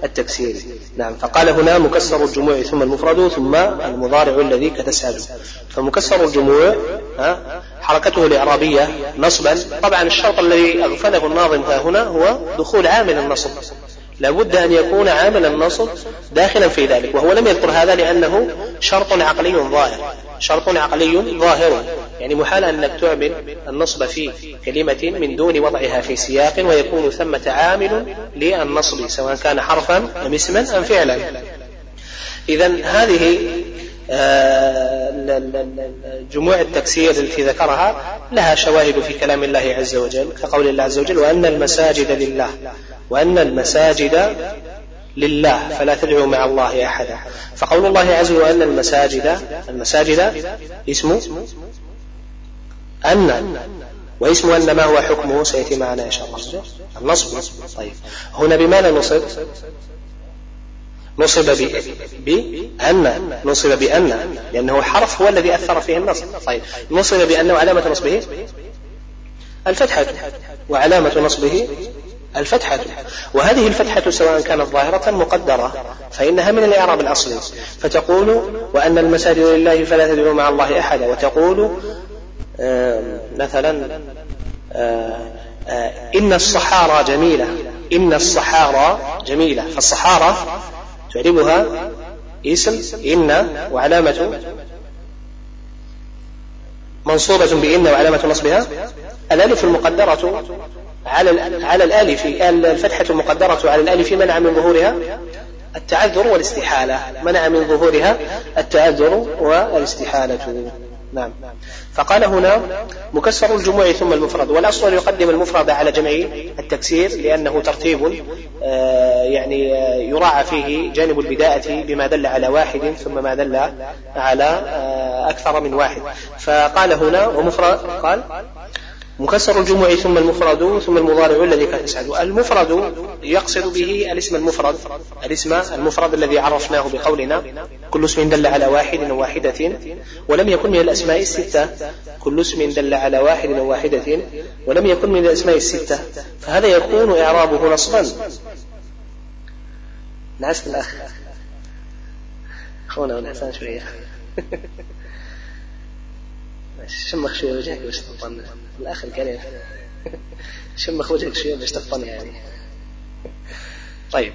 Speaker 1: التكسير. نعم فقال هنا مكسر الجموع ثم المفرد ثم المضارع الذي كتسهل. فمكسر الجموع حركته الإعرابية نصبا. طبعا الشرط الذي أغفله الناظم ها هنا هو دخول عامل النصب. لابد أن يكون عامل النصب داخلا في ذلك وهو لم يذكر هذا لأنه شرط عقلي ظاهر شرط عقلي ظاهر. يعني محال أنك تعمل النصب في كلمة من دون وضعها في سياق ويكون ثمة عامل للنصب سواء كان حرفا أم اسما أم فعلا. إذا هذه آه، جموع التكسير التي ذكرها لها شواهد في كلام الله عز وجل كقول الله عز وجل وأن المساجد لله وأن المساجد لله فلا تدعوا مع الله أحدا. فقول الله عز وجل أن المساجد المساجد اسم أن واسم أن ما هو حكمه سيأتي معنا إن شاء الله. النصب. طيب. هنا بماذا نصب؟ نصب بأن نصب بأن لأنه حرف هو الذي أثر فيه النصب. طيب. نصب بأن وعلامة نصبه؟ الفتحة. وعلامة نصبه؟ الفتحة. وهذه الفتحة سواء كانت ظاهرة مقدرة فإنها من الإعراب الأصلي. فتقول وأن المساجد لله فلا تدعوا مع الله أحدا. وتقول مثلا إن الصحارى جميلة. إن الصحارى جميلة. فالصحارى تعربها اسم إن وعلامة منصوبة بإن وعلامة نصبها. الألف المقدرة على على الألف الفتحة المقدرة على الألف منع من ظهورها التعذر والاستحالة. منع من ظهورها التعذر والاستحالة. نعم. فقال هنا مكسر الجموع ثم المفرد. والأصل يقدم المفرد على جمع التكسير لأنه ترتيب آه، يعني آه، يراعى فيه جانب البداءة بما دل على واحد ثم ما دل على آه، أكثر من واحد. فقال هنا ومفرد قال مكسر الجموع ثم المفرد ثم المضارع الذي كان يسعد المفرد يقصد به الاسم المفرد الاسم المفرد الذي عرفناه بقولنا كل اسم دل على واحد أو واحدة ولم يكن من الأسماء الستة كل اسم دل على واحد أو واحدة ولم يكن من الأسماء الستة فهذا يكون إعرابه نصبا. نعست الأخ. أخونا ونعسان شوية. شمخ شوية وجهك باش تطن الأخ الكريم شمخ وجهك شوية باش تطن يعني. طيب.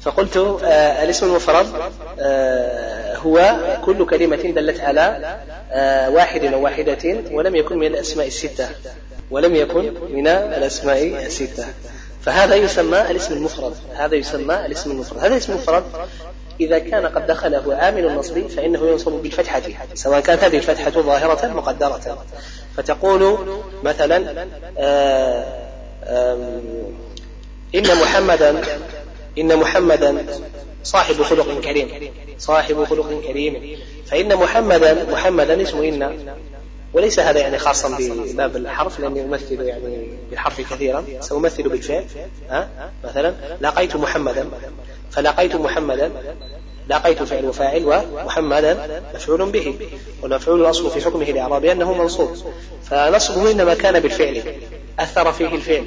Speaker 1: فقلت آه الاسم المفرد آه هو كل كلمة دلت على آه واحد أو واحدة ولم يكن من الأسماء الستة. ولم يكن من الأسماء الستة. فهذا يسمى الاسم المفرد. هذا يسمى الاسم المفرد. هذا الاسم المفرد إذا كان قد دخله عامل النصب فإنه ينصب بالفتحة سواء كانت هذه الفتحة ظاهرة مقدرة. فتقول مثلا آه، إن محمدا إن محمدا صاحب خلق كريم صاحب خلق كريم. فإن محمدا محمدا اسمه إن. وليس هذا يعني خاصا بباب الحرف لأنه يمثل يعني بالحرف كثيرا سأمثل بالفعل. ها؟ مثلا لقيت محمدا. فلقيت محمدا لقيت فعل وفاعل ومحمدا مفعول به والمفعول الأصل في حكمه الاعرابي أنه منصوب. فنصبه إنما كان بالفعل أثر فيه الفعل.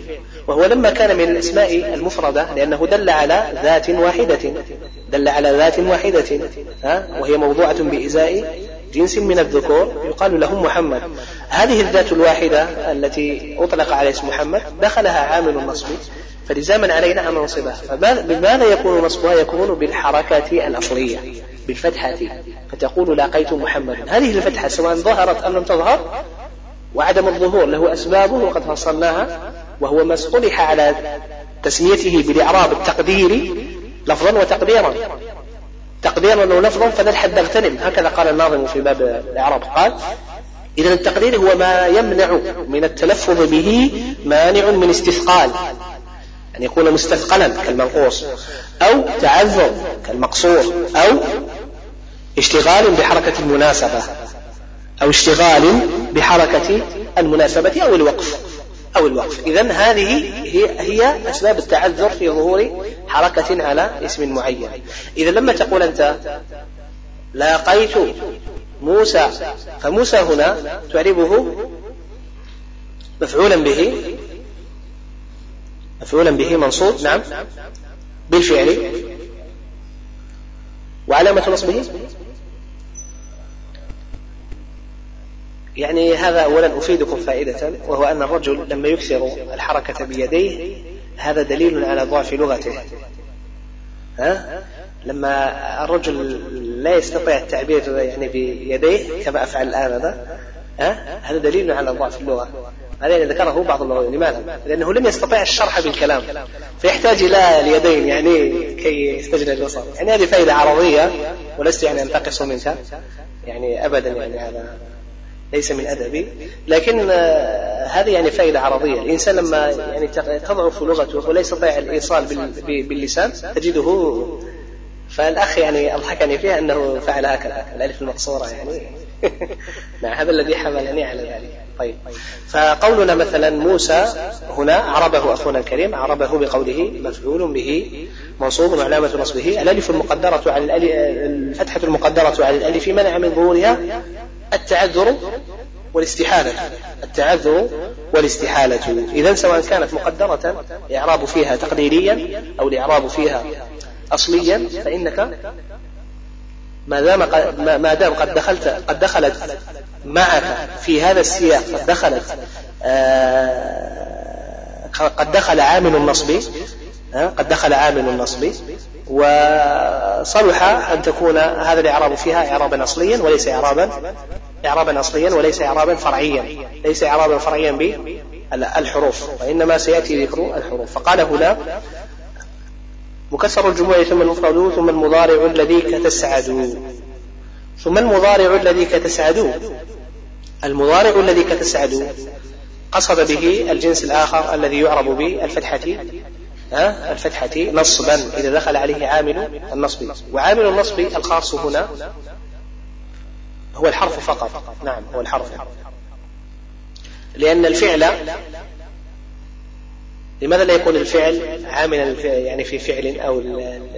Speaker 1: وهو لما كان من الأسماء المفردة لأنه دل على ذات واحدة دل على ذات واحدة ها؟ وهي موضوعة بإزاء جنس من الذكور يقال لهم محمد. هذه الذات الواحدة التي أطلق على اسم محمد دخلها عامل النصب فلزاما علينا أن ننصبها. فبماذا يكون نصبها؟ يكون بالحركة الأصلية بالفتحة. فتقول لاقيت محمدا هذه الفتحة سواء ظهرت أم لم تظهر وعدم الظهور له أسبابه وقد فصلناها وهو ما اصطلح على تسميته بالإعراب التقديري لفظا وتقديرا. تقديرا ولفظا فذا الحد اغتنم هكذا قال الناظم في باب الإعراب. قال إذا التقدير هو ما يمنع من التلفظ به مانع من استثقال. أن يكون مستثقلا كالمنقوص أو تعذر كالمقصور أو اشتغال بحركة المناسبة أو اشتغال بحركة المناسبة أو الوقف. أو الوقف. إذا هذه هي, هي أسباب التعذر في ظهور حركة على اسم معين. إذا لما تقول أنت لاقيت موسى فموسى هنا تعربه مفعولا به مفعولا به منصوب نعم بالفعل. وعلامة نصبه؟ يعني هذا أولا أفيدكم فائدة وهو أن الرجل لما يكثر الحركة بيديه هذا دليل على ضعف لغته ها؟ لما الرجل لا يستطيع التعبير يعني بيديه كما أفعل الآن هذا ها؟ هذا دليل على ضعف اللغة هذا يعني ذكره بعض اللغويين لماذا؟ لأنه لم يستطيع الشرح بالكلام فيحتاج إلى اليدين يعني كي يستجري البصر يعني هذه فائدة عرضية ولست يعني أنتقص منك يعني أبدا يعني هذا ليس من أدبي لكن آه، هذه يعني فائدة عرضية. الإنسان لما يعني تضعف لغته ولا يستطيع الإيصال باللسان تجده فالأخ يعني أضحكني فيها أنه فعل هكذا. الألف المقصورة يعني. نعم هذا الذي حملني على ذلك. طيب. فقولنا مثلا موسى هنا عربه أخونا الكريم عربه بقوله مفعول به منصوب وعلامة نصبه. الألف المقدرة على الفتحة المقدرة على الألف منع من ظهورها؟ التعذر والاستحالة. التعذر والاستحالة. إذا سواء كانت مقدرة الإعراب فيها تقديريا أو الإعراب فيها أصليا فإنك ما دام ما دام قد دخلت قد دخلت معك في هذا السياق قد دخلت آه، قد دخل عامل النصب قد دخل عامل النصب وصلح أن تكون هذا الإعراب فيها إعرابا أصليا وليس إعرابا إعرابا أصليا وليس إعرابا فرعيا. ليس إعرابا فرعيا بالحروف وإنما سيأتي ذكر الحروف. فقال هنا مكسر الجموع ثم المفرد ثم المضارع الذي كتسعد. ثم المضارع الذي كتسعد. المضارع الذي كتسعد. قصد به الجنس الآخر الذي يعرب بالفتحة. الفتحة نصبا. إذا دخل عليه عامل النصب. وعامل النصب الخاص هنا هو الحرف فقط. نعم هو الحرف. لأن الفعل لماذا لا يكون الفعل عاملا يعني في فعل أو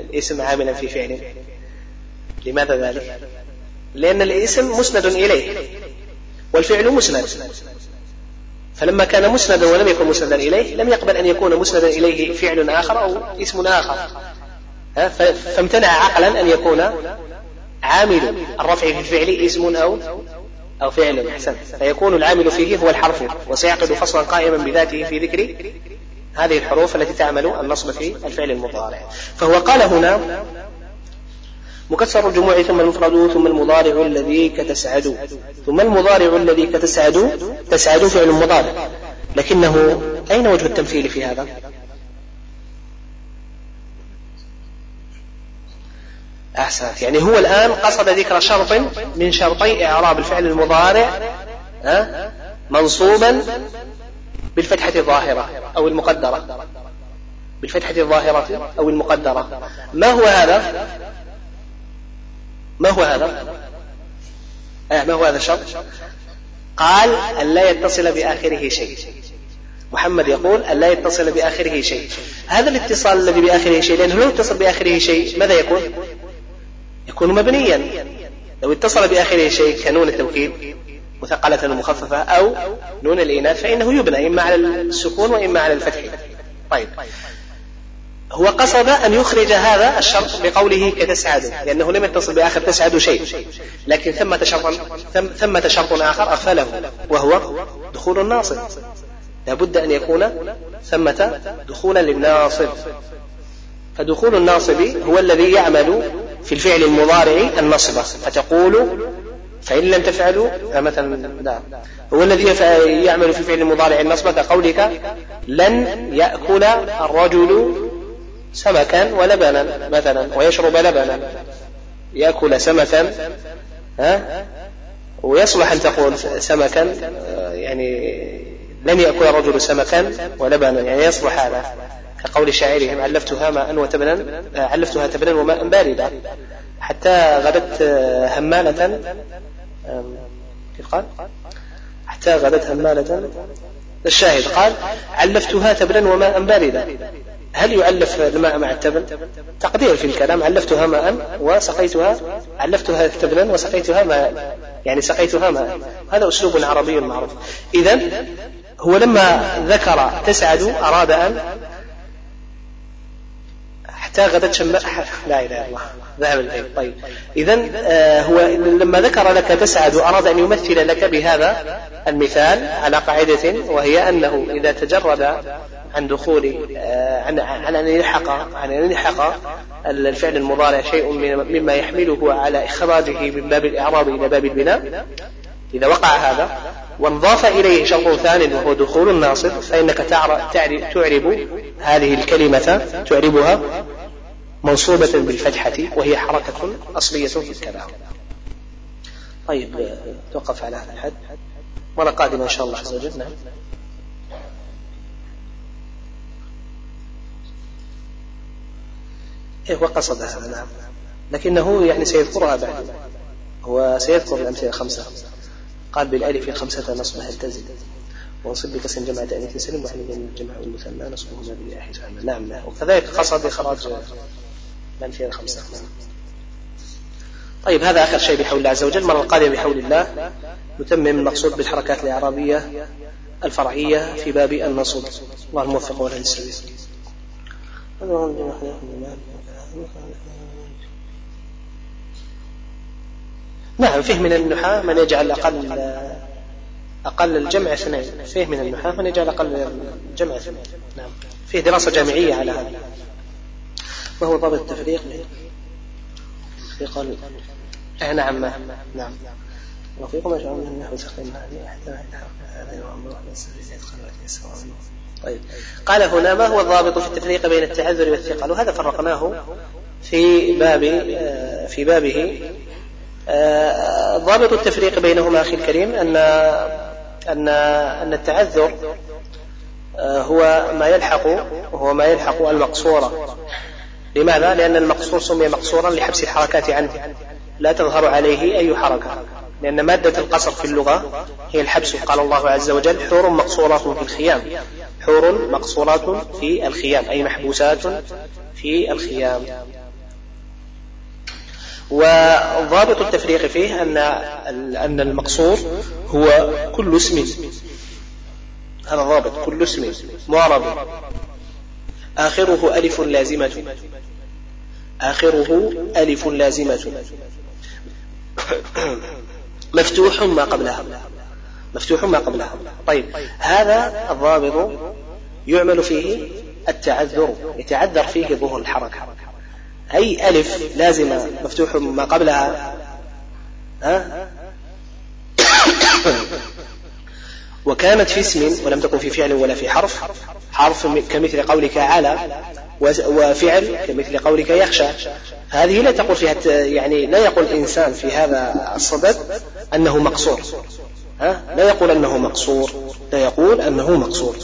Speaker 1: الاسم عاملا في فعل؟ لماذا ذلك؟ لأن الاسم مسند إليه والفعل مسند. فلما كان مسندا ولم يكن مسندا إليه لم يقبل أن يكون مسندا إليه فعل آخر أو اسم آخر. فامتنع عقلا أن يكون عامل الرفع في الفعل اسم أو أو فعل أحسن. فيكون العامل فيه هو الحرف وسيعقد فصلا قائما بذاته في ذكر هذه الحروف التي تعمل النصب في الفعل المضارع. فهو قال هنا مكسر الجموع ثم المفرد ثم المضارع الذي كتسعد. ثم المضارع الذي كتسعد تسعد فعل مضارع. لكنه أين وجه التمثيل في هذا؟ أحسنت. يعني هو الآن قصد ذكر شرط من شرطي إعراب الفعل المضارع منصوبا بالفتحة الظاهرة أو المقدرة. بالفتحة الظاهرة أو المقدرة. ما هو هذا؟ ما هو هذا؟ آه ما هو هذا الشرط؟ قال أن لا يتصل بآخره شيء محمد يقول أن لا يتصل بآخره شيء هذا الاتصال الذي بآخره شيء لأنه لو اتصل بآخره شيء ماذا يكون؟ يكون مبنيا لو اتصل بآخره شيء كنون التوكيد مثقلة ومخففة أو نون الإناث فإنه يبنى إما على السكون وإما على الفتح طيب هو قصد أن يخرج هذا الشرط بقوله كتسعد لأنه لم يتصل بآخر تسعد شيء. لكن ثمة شرط ثمة شرط آخر أغفله وهو دخول الناصب. لابد أن يكون ثمة دخولا للناصب. فدخول الناصب هو الذي يعمل في الفعل المضارع النصب. فتقول فإن لم تفعلوا مثلا لا. هو الذي يعمل في فعل المضارع النصب كقولك لن يأكل الرجل سمكا ولبنا مثلا ويشرب لبنا. يأكل سمكا ها؟ ويصلح أن تقول سمكا يعني لن يأكل الرجل سمكا ولبنا يعني يصلح هذا. كقول شاعرهم علفتها ماء وتبنا علفتها تبنا وماء باردا حتى غدت همالة كيف قال؟ حتى غدت همالة. الشاهد قال علفتها تبنا وماء باردا هل يؤلف الماء مع التبن؟ تقدير في الكلام علفتها ماء وسقيتها علفتها تبنا وسقيتها ماء يعني سقيتها ماء. هذا أسلوب عربي معروف. إذا هو لما ذكر تسعد أراد أن حتى غدت شم لا إله إلا الله ذهب البيت. طيب. اذا آه هو لما ذكر لك تسعد أراد أن يمثل لك بهذا المثال على قاعدة وهي أنه إذا تجرد عن دخول آه عن عن أن يلحق عن أن يلحق الفعل المضارع شيء مما يحمله على إخراجه من باب الإعراب إلى باب البناء. إذا وقع هذا وانضاف إليه شرط ثان وهو دخول الناصب فإنك تعرب هذه الكلمة تعربها منصوبة بالفتحة وهي حركة أصلية في الكلام. طيب توقف على هذا الحد. مرة قادمة إن شاء الله عز وجل نعم إيه وقصد هذا نعم. لكنه يعني سيذكرها بعد. هو سيذكر الأمثلة الخمسة. قال بالألف خمسة نصبها التزم. وانصب بكسر جمع تأنيث سلم وحين الجمع المثنى نصبهما بالياء نعم نعم. وكذلك قصد إخراج الأمثلة الخمسة. طيب هذا آخر شيء بحول الله عز وجل. المرة القادمة بحول الله. نتمم المقصود بالحركات الإعرابية الفرعية في باب النصب الله الموفق ولا السبيل نعم فيه من النحاة من يجعل أقل أقل الجمع اثنين. فيه من النحاة من يجعل أقل الجمع اثنين. نعم فيه دراسة جامعية على هذا. ما هو ضابط التفريق؟ في قول آه نعم نعم وفيكم أجمع من النحو تقريبا حتى هذا طيب. قال هنا ما هو الضابط في التفريق بين التعذر والثقل؟ وهذا فرقناه في باب في بابه. ضابط التفريق بينهما أخي الكريم أن أن أن التعذر هو ما يلحق هو ما يلحق المقصورة لماذا؟ لأن المقصور سمي مقصورا لحبس الحركات عنه. لا تظهر عليه أي حركة. لأن مادة القصر في اللغة هي الحبس قال الله عز وجل حور مقصورات في الخيام. حور مقصورات في الخيام أي محبوسات في الخيام. وضابط التفريق فيه أن أن المقصور هو كل اسم. هذا ضابط كل اسم معرب آخره ألف لازمة. آخره ألف لازمة. مفتوح ما قبلها. مفتوح ما قبلها. طيب هذا الضابط يعمل فيه التعذر يتعذر فيه ظهور الحركة. أي ألف لازمة مفتوح ما قبلها؟ ها؟ وكانت في اسم ولم تكن في فعل ولا في حرف. حرف كمثل قولك على وفعل كمثل قولك يخشى. هذه لا تقول فيها يعني لا يقول الإنسان في هذا الصدد أنه مقصور. ها؟ لا يقول أنه مقصور. لا يقول أنه مقصور.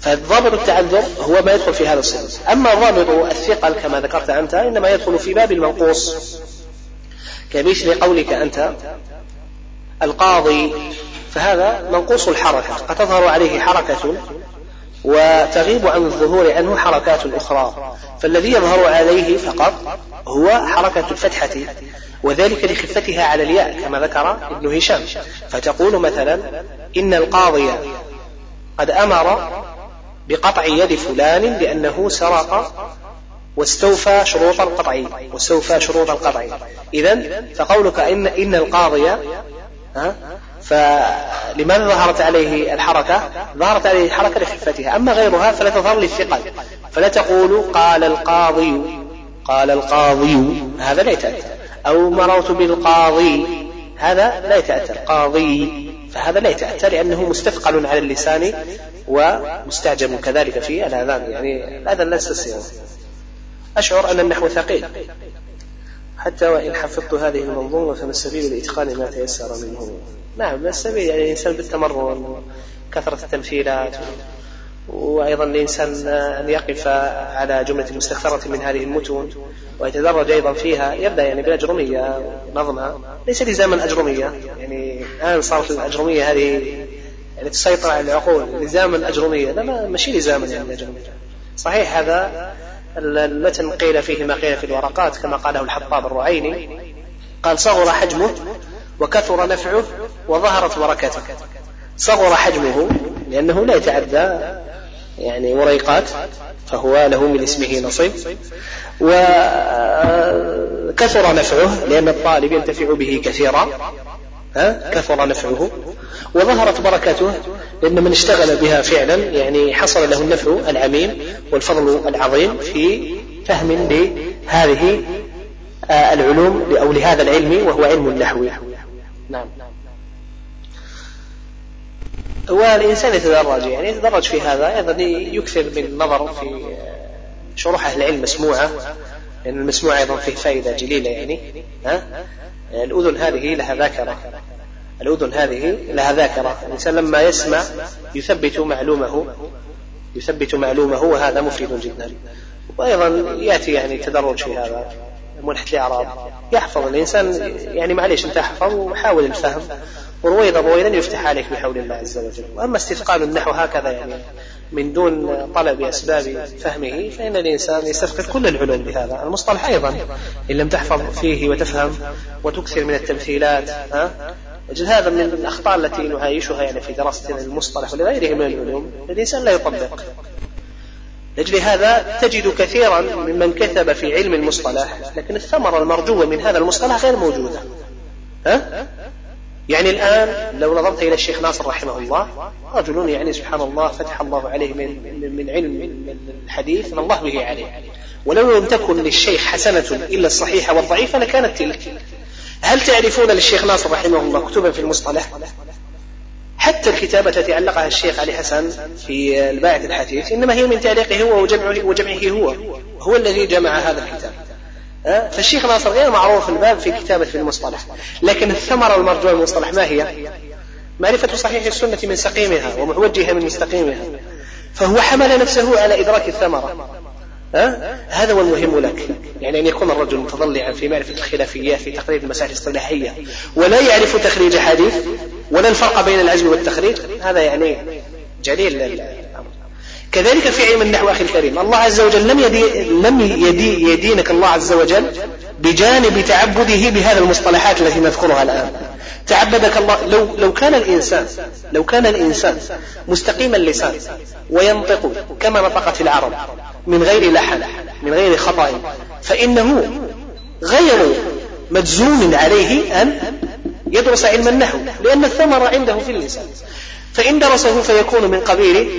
Speaker 1: فضابط التعذر هو ما يدخل في هذا الصدد أما ضابط الثقل كما ذكرت أنت إنما يدخل في باب المنقوص. كمثل قولك أنت القاضي فهذا منقوص الحركة. قد تظهر عليه حركة وتغيب عن الظهور عنه حركات أخرى. فالذي يظهر عليه فقط هو حركة الفتحة وذلك لخفتها على الياء كما ذكر ابن هشام. فتقول مثلا إن القاضي قد أمر بقطع يد فلان لأنه سرق واستوفى شروط القطع واستوفى شروط القطع. إذا فقولك إن إن القاضي فلماذا ظهرت عليه الحركة؟ ظهرت عليه الحركة لخفتها. أما غيرها فلا تظهر للثقل. فلا تقول قال القاضي قال القاضي هذا لا يتأتى أو مررت بالقاضي هذا لا يتأتى قاضي فهذا لا يتأتى لأنه مستثقل على اللسان ومستعجم كذلك في الآذان. يعني هذا لا تستسيغه أشعر أن النحو ثقيل. حتى وإن حفظت هذه المنظومة فما السبيل لإتقان ما تيسر منه. نعم السبيل؟ يعني الإنسان بالتمرن كثرة التمثيلات وأيضا الإنسان أن يقف على جملة مستكثرة من هذه المتون ويتدرج أيضا فيها يبدأ يعني بالأجرمية نظمها ليس لزاما أجرمية. يعني الآن صارت الأجرمية هذه يعني تسيطر على العقول لزاما أجرمية. لا ماشي لزاما يعني الأجرمية صحيح هذا المتن قيل فيه ما قيل في الورقات كما قاله الحطاب الرعيني. قال صغر حجمه وكثر نفعه وظهرت بركته. صغر حجمه لأنه لا يتعدى يعني وريقات فهو له من اسمه نصيب. وكثر نفعه لأن الطالب ينتفع به كثيرا. ها? كثر نفعه. وظهرت بركته لأن من اشتغل بها فعلا يعني حصل له النفع العميم والفضل العظيم في فهم لهذه العلوم أو لهذا العلم وهو علم النحو. نعم. والإنسان يتدرج يعني يتدرج في هذا. أيضا يكثر من النظر في شروح أهل العلم مسموعة. لأن المسموع أيضا فيه فائدة جليلة يعني. ها؟ الأذن هذه لها ذاكرة. الأذن هذه لها ذاكرة. الإنسان لما يسمع يثبت معلومه يثبت معلومه وهذا مفيد جدا. وأيضا يأتي يعني تدرج في هذا ملحة الإعراب يحفظ الإنسان يعني معليش أنت أحفظ وحاول الفهم. ورويدا رويدا يفتح عليك بحول الله عز وجل. وأما استثقال النحو هكذا يعني من دون طلب أسباب فهمه فإن الإنسان يستفقد كل العلوم بهذا. المصطلح أيضا إن لم تحفظ فيه وتفهم وتكثر من التمثيلات ها؟ أجل هذا من الأخطاء التي نعايشها يعني في دراستنا المصطلح ولغيره من العلوم. الإنسان لا يطبق. لأجل هذا تجد كثيرا ممن كتب في علم المصطلح لكن الثمرة المرجوة من هذا المصطلح غير موجودة. ها؟ يعني الآن لو نظرت إلى الشيخ ناصر رحمه الله رجل يعني سبحان الله فتح الله عليه من, من علم الحديث من الله به عليه. ولو لم تكن للشيخ حسنة إلا الصحيحة والضعيفة لكانت تلك. هل تعرفون للشيخ ناصر رحمه الله كتبا في المصطلح؟ حتى الكتابة التي علقها الشيخ علي حسن في الباعث الحديث إنما هي من تعليقه هو وجمعه, وجمعه هو. هو الذي جمع هذا الكتاب. فالشيخ ناصر غير معروف الباب في كتابة في المصطلح. لكن الثمرة المرجوة المصطلح ما هي؟ معرفة صحيح السنة من سقيمها ومعوجها من مستقيمها. فهو حمل نفسه على إدراك الثمرة. أه؟ هذا هو المهم لك. يعني أن يكون الرجل متضلعا في معرفة الخلافيات في تقرير المسائل الاصطلاحية ولا يعرف تخريج حديث ولا الفرق بين العزم والتخريج هذا يعني جليل كذلك في علم النحو أخي الكريم. الله عز وجل لم يدي لم يدي يدينك الله عز وجل بجانب تعبده بهذه المصطلحات التي نذكرها الآن. تعبدك الله لو لو كان الإنسان لو كان الإنسان مستقيم اللسان وينطق كما نطقت العرب من غير لحن من غير خطأ فإنه غير مجزوم عليه أن يدرس علم النحو لأن الثمر عنده في اللسان. فإن درسه فيكون من قبيل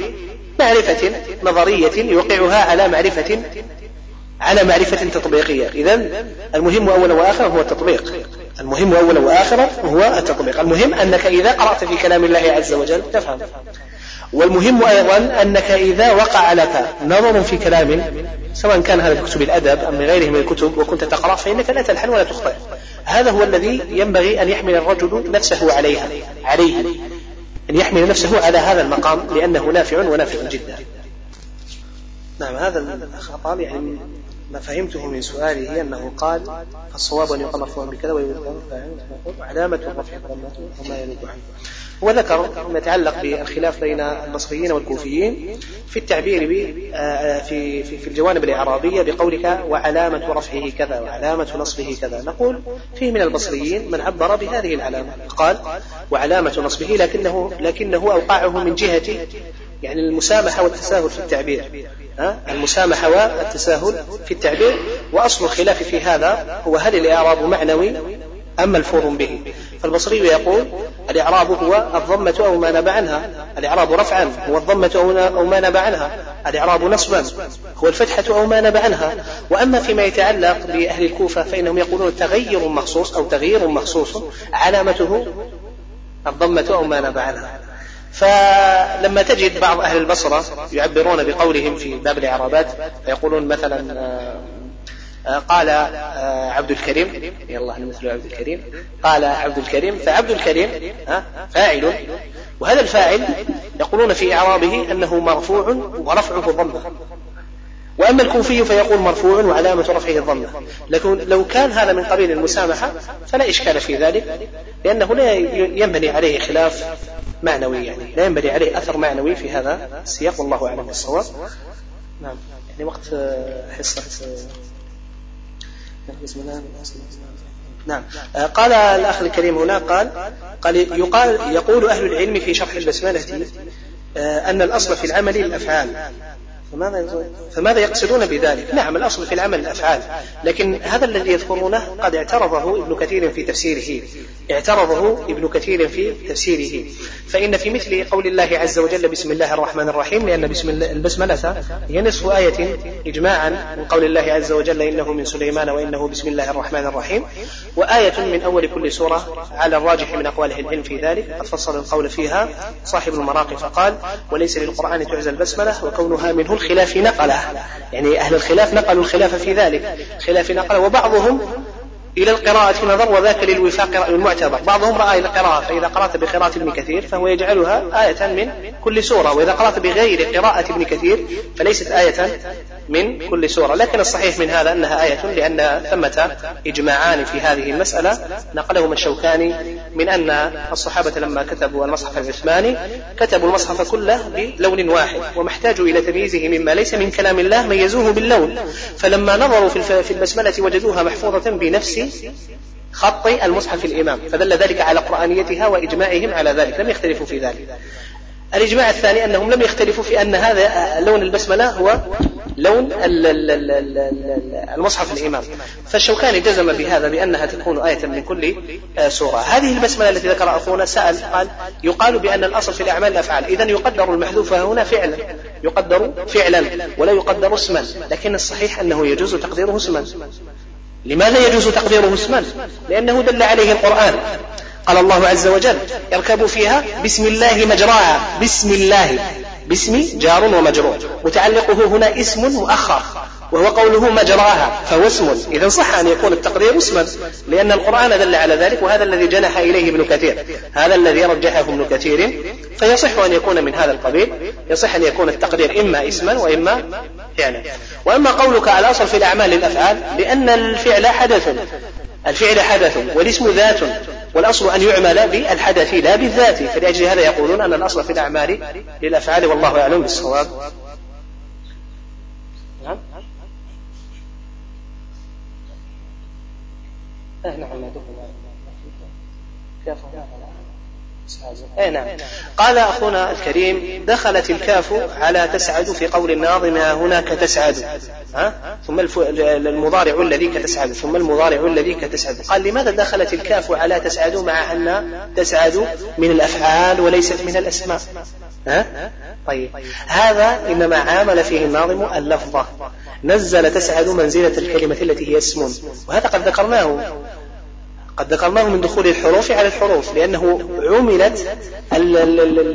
Speaker 1: معرفة نظرية يوقعها على معرفة على معرفة تطبيقية. إذا المهم أولا وآخرا هو التطبيق. المهم أولا وآخرا هو التطبيق. المهم أنك إذا قرأت في كلام الله عز وجل تفهم. والمهم أيضا أنك إذا وقع لك نظر في كلام سواء كان هذا كتب الأدب أم غيره من الكتب وكنت تقرأ فإنك لا تلحن ولا تخطئ. هذا هو الذي ينبغي أن يحمل الرجل نفسه عليها عليه. أن يحمل نفسه على هذا المقام لأنه نافع ونافع جدا. نعم هذا الأخ قال يعني ما فهمته من سؤاله أنه قال الصواب أن يقام مرفوعا بكذا ويقام وعلامة الرفع وما ينوب عنه. وذكر ما يتعلق بالخلاف بين البصريين والكوفيين في التعبير آه، في في في الجوانب الإعرابية بقولك وعلامة رفعه كذا وعلامة نصبه كذا. نقول فيه من البصريين من عبر بهذه العلامة. قال وعلامة نصبه لكنه لكنه أوقعه من جهة يعني المسامحة والتساهل في التعبير. المسامحة والتساهل في التعبير. وأصل الخلاف في هذا هو هل الإعراب معنوي أم ملفوظ به. فالبصري يقول الإعراب هو الضمة أو ما نبع عنها. الإعراب رفعا هو الضمة أو ما نبع عنها. الإعراب نصبا هو الفتحة أو ما نبع عنها. وأما فيما يتعلق بأهل الكوفة فإنهم يقولون تغير مخصوص أو تغيير مخصوص علامته الضمة أو ما نبع عنها. فلما تجد بعض أهل البصرة يعبرون بقولهم في باب الإعرابات فيقولون مثلا آه، قال آه، عبد الكريم يلا إحنا مثل عبد الكريم قال عبد الكريم فعبد الكريم فاعل. وهذا الفاعل يقولون في إعرابه أنه مرفوع ورفعه ضمة وأما الكوفي فيقول مرفوع وعلامة رفعه الضمة. لكن لو كان هذا من قبيل المسامحة فلا إشكال في ذلك لأنه لا ينبني عليه خلاف معنوي يعني لا ينبني عليه أثر معنوي في هذا السياق والله أعلم بالصواب. نعم. يعني وقت حصة نعم. قال الأخ الكريم هنا قال قال يقال يقول أهل العلم في شرح البسملة أن الأصل في العمل الأفعال. فماذا فماذا يقصدون بذلك؟ نعم الأصل في العمل الأفعال. لكن هذا الذي يذكرونه قد اعترضه ابن كثير في تفسيره. اعترضه ابن كثير في تفسيره. فإن في مثل قول الله عز وجل بسم الله الرحمن الرحيم لأن بسم البسملة هي نصف آية إجماعا من قول الله عز وجل إنه من سليمان وإنه بسم الله الرحمن الرحيم. وآية من أول كل سورة على الراجح من أقوال العلم في ذلك. قد فصل القول فيها. صاحب المراقي فقال وليس للقرآن تعزى البسملة وكونها منه الخلاف نقله. يعني أهل الخلاف نقلوا الخلاف في ذلك. خلاف نقله. وبعضهم إلى القراءة نظر وذاك للوفاق رأي المعتبر. بعضهم رأى إلى القراءة فإذا قرأت بقراءة ابن كثير فهو يجعلها آية من كل سورة. وإذا قرأت بغير قراءة ابن كثير فليست آية من كل سورة. لكن الصحيح من هذا أنها آية لأن ثمة إجماعان في هذه المسألة. نقلهما الشوكاني من أن الصحابة لما كتبوا المصحف العثماني كتبوا المصحف كله بلون واحد وما احتاجوا إلى تمييزه مما ليس من كلام الله ميزوه باللون. فلما نظروا في البسملة وجدوها محفوظة بنفس خط المصحف الإمام. فدل ذلك على قرآنيتها وإجماعهم على ذلك. لم يختلفوا في ذلك. الإجماع الثاني أنهم لم يختلفوا في أن هذا لون البسملة هو لون المصحف الإمام. فالشوكاني جزم بهذا بأنها تكون آية من كل آه، سورة. هذه البسملة التي ذكر أخونا سأل قال يقال بأن الأصل في الأعمال الأفعال. إذا يقدر المحذوف هنا فعلا. يقدر فعلا ولا يقدر اسما. لكن الصحيح أنه يجوز تقديره اسما. لماذا يجوز تقديره اسما؟ لأنه دل عليه القرآن. قال الله عز وجل اركبوا فيها بسم الله مجراها. بسم الله. باسم جار ومجرور. متعلقه هنا اسم مؤخر وهو قوله مجراها فهو اسم. إذا صح أن يكون التقدير اسما لأن القرآن دل على ذلك وهذا الذي جنح إليه ابن كثير. هذا الذي رجحه ابن كثير. فيصح أن يكون من هذا القبيل. يصح أن يكون التقدير إما اسما وإما فعلا. وأما قولك الأصل في الأعمال للأفعال لأن الفعل حدث. الفعل حدث والاسم ذات. والأصل أن يعمل بالحدث لا بالذات. فلأجل هذا يقولون أن الأصل في الأعمال للأفعال والله أعلم بالصواب. نعم. نعم نعم أي نعم. قال أخونا الكريم دخلت الكاف على تسعد في قول الناظم هناك تسعد. ها؟ ثم المضارع الذي كتسعد ثم المضارع الذي كتسعد. قال لماذا دخلت الكاف على تسعد مع أن تسعد من الأفعال وليست من الأسماء؟ ها؟ طيب. هذا إنما عامل فيه الناظم اللفظة. نزل تسعد منزلة الكلمة التي هي اسم. وهذا قد ذكرناه. قد ذكرناه من دخول الحروف على الحروف لأنه عملت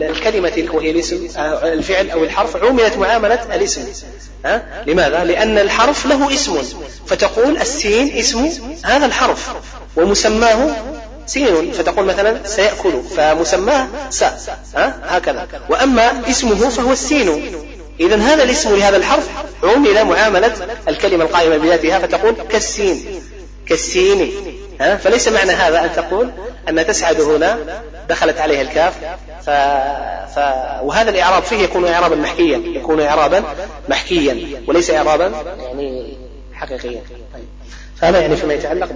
Speaker 1: الكلمة وهي الاسم آه، الفعل أو الحرف عملت معاملة الاسم ها؟ لماذا؟ لأن الحرف له اسم فتقول السين اسم هذا الحرف ومسماه سين فتقول مثلا سيأكل فمسماه س ها؟ هكذا وأما اسمه فهو السين إذا هذا الاسم لهذا الحرف عمل معاملة الكلمة القائمة بذاتها فتقول كالسين كالسين ها؟ فليس معنى هذا أن تقول أن تسعد هنا دخلت عليها الكاف ف... ف... وهذا الإعراب فيه يكون إعرابا محكيا يكون إعرابا محكيا وليس إعرابا يعني حقيقيا. طيب. فهذا يعني فيما يتعلق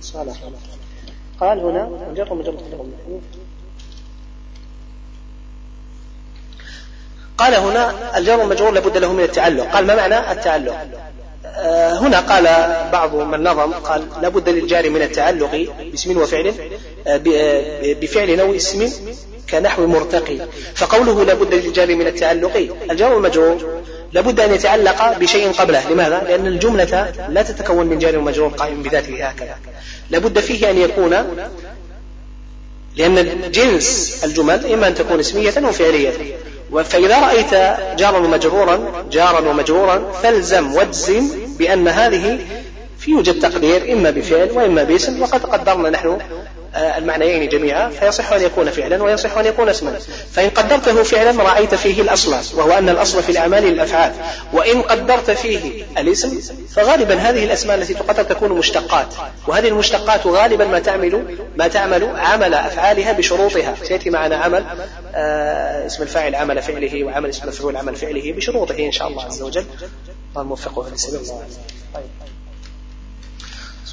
Speaker 1: بصالح قال هنا مجرد مجرد قال هنا الجار والمجرور لابد له من التعلق. قال ما معنى التعلق؟ هنا قال بعض من نظم قال لابد للجار من التعلق باسم وفعل آه، آه، بفعل أو اسم كنحو مرتقي. فقوله لابد للجار من التعلق الجار والمجرور لابد أن يتعلق بشيء قبله. لماذا؟ لأن الجملة لا تتكون من جار ومجرور قائم بذاته هكذا. لابد فيه أن يكون لأن جنس الجمل إما أن تكون اسمية أو فعلية. فإذا رأيت جارا ومجرورا جارا ومجرورا فالزم واجزم بأن هذه في يوجد تقدير إما بفعل وإما باسم وقد قدرنا نحن المعنيين جميعا فيصح أن يكون فعلا ويصح أن يكون اسما. فإن قدرته فعلا رأيت فيه الأصل وهو أن الأصل في الأعمال الأفعال وإن قدرت فيه الاسم فغالبا هذه الأسماء التي تقدر تكون مشتقات. وهذه المشتقات غالبا ما تعمل ما تعمل عمل أفعالها بشروطها. سيأتي معنا عمل آه اسم الفاعل عمل فعله وعمل اسم المفعول عمل فعله بشروطه إن شاء الله عز وجل. الله موفقه طيب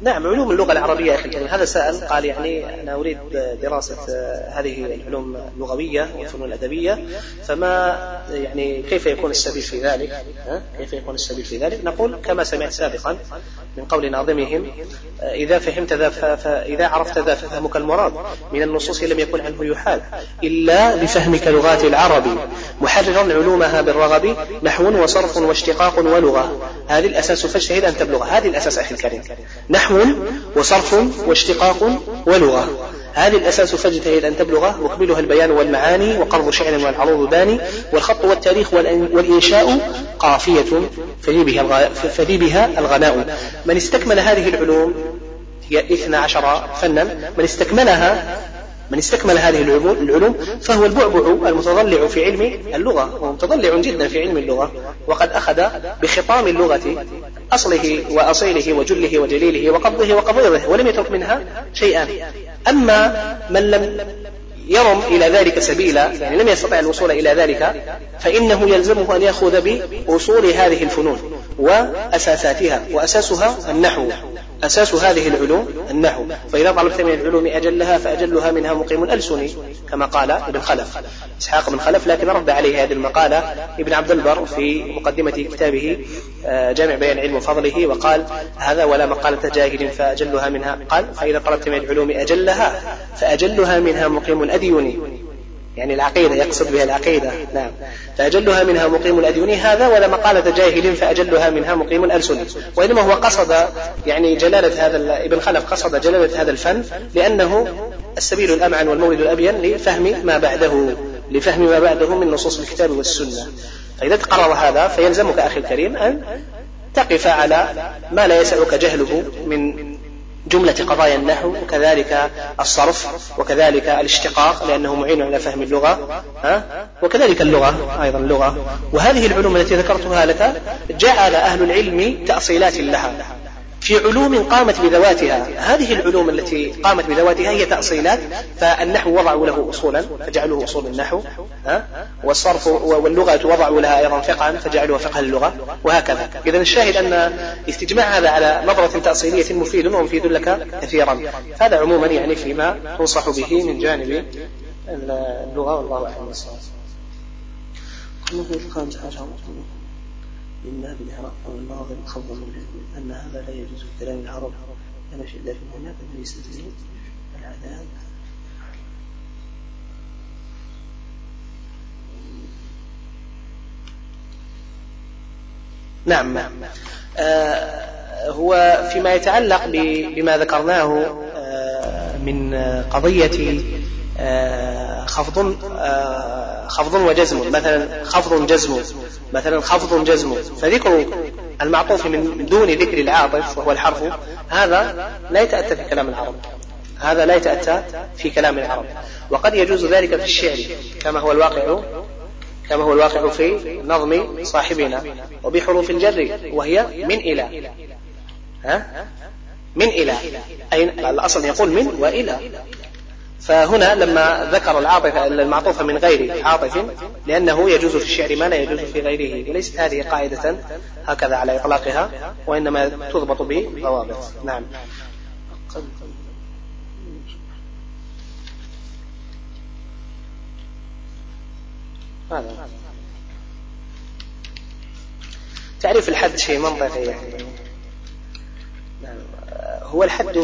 Speaker 1: نعم علوم اللغة العربية أخي الكريم. هذا سأل قال يعني أنا أريد دراسة هذه العلوم اللغوية والفنون الأدبية فما يعني كيف يكون السبيل في ذلك؟ كيف يكون السبيل في ذلك؟ نقول كما سمعت سابقا من قول ناظمهم إذا فهمت ذا فإذا عرفت ذا ففهمك المراد من النصوص لم يكن عنه يحال إلا بفهمك لغات العرب. محررا علومها بالرغب نحو وصرف واشتقاق ولغة. هذه الأساس فاجتهد أن تبلغ. هذه الأساس أخي الكريم. نحو وصرف واشتقاق ولغة. هذه الأساس فاجتهد أن تبلغ مقبلها البيان والمعاني وقرض شعر والعروض باني والخط والتاريخ والإنشاء قافية فلي بها, الغناء. من استكمل هذه العلوم هي اثنا عشر فنا من استكملها من استكمل هذه العلوم فهو البعبع المتضلع في علم اللغة وهو متضلع جدا في علم اللغة وقد أخذ بخطام اللغة أصله وأصيله وجله وجليله وقبضه وقبيضه ولم يترك منها شيئا. أما من لم يرم إلى ذلك سبيلا يعني لم يستطع الوصول إلى ذلك فإنه يلزمه أن يأخذ بأصول هذه الفنون. وأساساتها وأساسها النحو. أساس هذه العلوم النحو. فإذا طلبت من العلوم أجلها فأجلها منها مقيم الألسن كما قال ابن خلف. إسحاق بن خلف لكن رد عليه هذه المقالة ابن عبد البر في مقدمة كتابه آه، جامع بيان علم وفضله وقال هذا ولا مقالة جاهل فأجلها منها. قال فإذا طلبت من العلوم أجلها فأجلها منها مقيم الأديون يعني العقيدة يقصد بها العقيدة. نعم. فأجلها منها مقيم الأديون هذا ولا مقالة جاهل فأجلها منها مقيم الألسن. وإنما هو قصد يعني جلالة هذا ابن خلف قصد جلالة هذا الفن لأنه السبيل الأمعن والمورد الأبين لفهم ما بعده لفهم ما بعده من نصوص الكتاب والسنة. فإذا تقرر هذا فيلزمك أخي الكريم أن تقف على ما لا يسعك جهله من جملة قضايا النحو وكذلك الصرف وكذلك الاشتقاق لأنه معين على فهم اللغة؟ وكذلك اللغة أيضا اللغة وهذه العلوم التي ذكرتها لك جعل أهل العلم تأصيلات لها في علوم قامت بذواتها. هذه العلوم التي قامت بذواتها هي تأصيلات فالنحو وضعوا له أصولا فجعلوه أصول النحو؟ والصرف واللغة وضعوا لها أيضا فقها فجعلوها فقه اللغة وهكذا. إذا الشاهد أن استجماع هذا على نظرة تأصيلية مفيد ومفيد لك كثيرا. هذا عموما يعني فيما تنصح به من جانب اللغة والله أعلم. الصواب من باب العراق أو الناظر خوفا من أن هذا لا يجوز في كلام العرب. كما في الله هناك ليس العذاب نعم نعم. آه هو فيما يتعلق بما ذكرناه آه من قضية خفض خفض وجزم مثلا خفض جزم مثلا خفض جزم. فذكر المعطوف من دون ذكر العاطف وهو الحرف هذا لا يتأتى في كلام العرب. هذا لا يتأتى في كلام العرب. وقد يجوز ذلك في الشعر كما هو الواقع كما هو الواقع في نظم صاحبنا وبحروف الجر وهي من إلى. ها؟ من إلى. أي الأصل يقول من وإلى. فهنا لما ذكر العاطفة المعطوفة من غير عاطف لأنه يجوز في الشعر ما لا يجوز في غيره وليست هذه قاعدة هكذا على إطلاقها وإنما تضبط بضوابط. نعم. هذا. تعريف الحد شيء منطقي. يعني. هو الحد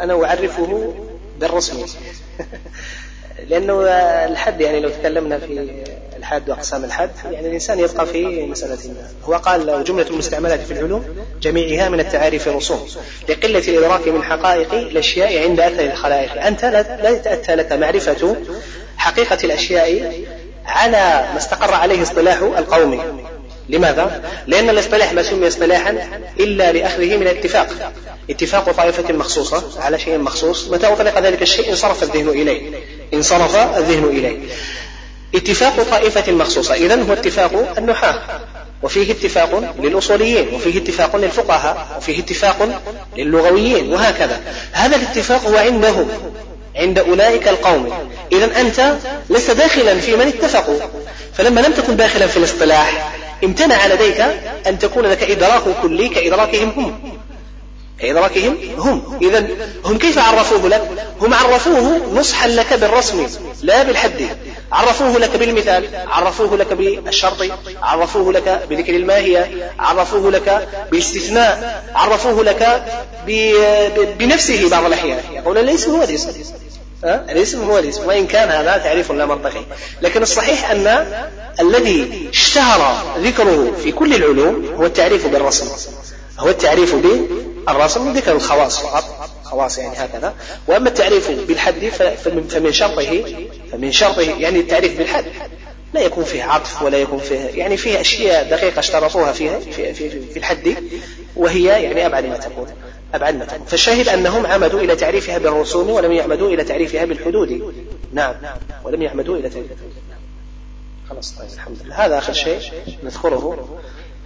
Speaker 1: أنا أعرفه بالرسمي. لأنه الحد يعني لو تكلمنا في الحد وأقسام الحد يعني الإنسان يبقى في مسألة ما. هو قال جملة المستعملات في العلوم جميعها من التعاريف رسوم لقلة الإدراك من حقائق الأشياء عند أكثر الخلائق. أنت لا يتأتى لك معرفة حقيقة الأشياء على ما استقر عليه اصطلاح القوم. لماذا؟ لأن الاصطلاح ما سمي اصطلاحا إلا لأخذه من الاتفاق. اتفاق طائفة مخصوصة على شيء مخصوص متى أطلق ذلك الشيء؟ انصرف الذهن إليه. انصرف الذهن إليه. اتفاق طائفة مخصوصة إذا هو اتفاق النحاة. وفيه اتفاق للأصوليين وفيه اتفاق للفقهاء وفيه اتفاق للغويين وهكذا. هذا الاتفاق هو عندهم عند أولئك القوم. إذا أنت لست داخلا في من اتفقوا. فلما لم تكن داخلا في الاصطلاح امتنع لديك أن تكون لك إدراك كلي كإدراكهم هم. كإدراكهم هم. إذا هم كيف عرفوه لك؟ هم عرفوه نصحا لك بالرسم لا بالحد. عرفوه لك بالمثال عرفوه لك بالشرط عرفوه لك بذكر الماهية عرفوه لك بالاستثناء عرفوه لك بنفسه بعض الأحيان. يقول ليس هو الاسم الاسم هو الاسم وإن كان هذا تعريف لا منطقي. لكن الصحيح أن الذي اشتهر ذكره في كل العلوم هو التعريف بالرسم. هو التعريف بالرسم ذكر الخواص فقط. خواص يعني هكذا. وأما التعريف بالحد فمن شرطه فمن شرطه يعني التعريف بالحد. لا يكون فيه عطف ولا يكون فيه يعني فيه أشياء دقيقة اشترطوها فيها في, في, في الحد وهي يعني أبعد ما تكون أبعد ما تكون. فالشاهد أنهم عمدوا إلى تعريفها بالرسوم ولم يعمدوا إلى تعريفها بالحدود. نعم ولم يعمدوا إلى تعريفها. خلاص طيب الحمد لله. هذا آخر شيء نذكره.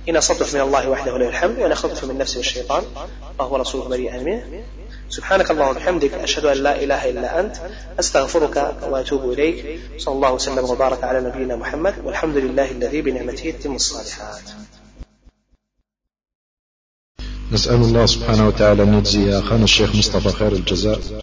Speaker 1: إن أصبت من الله وحده له الحمد وإن أخذت من نفسي والشيطان وهو رسوله بريئا منه سبحانك اللهم وبحمدك أشهد أن لا إله إلا أنت أستغفرك وأتوب إليك. صلى الله وسلم وبارك على نبينا محمد والحمد لله الذي بنعمته تتم الصالحات.
Speaker 2: نسأل الله سبحانه وتعالى أن يجزي أخانا الشيخ مصطفى خير الجزاء.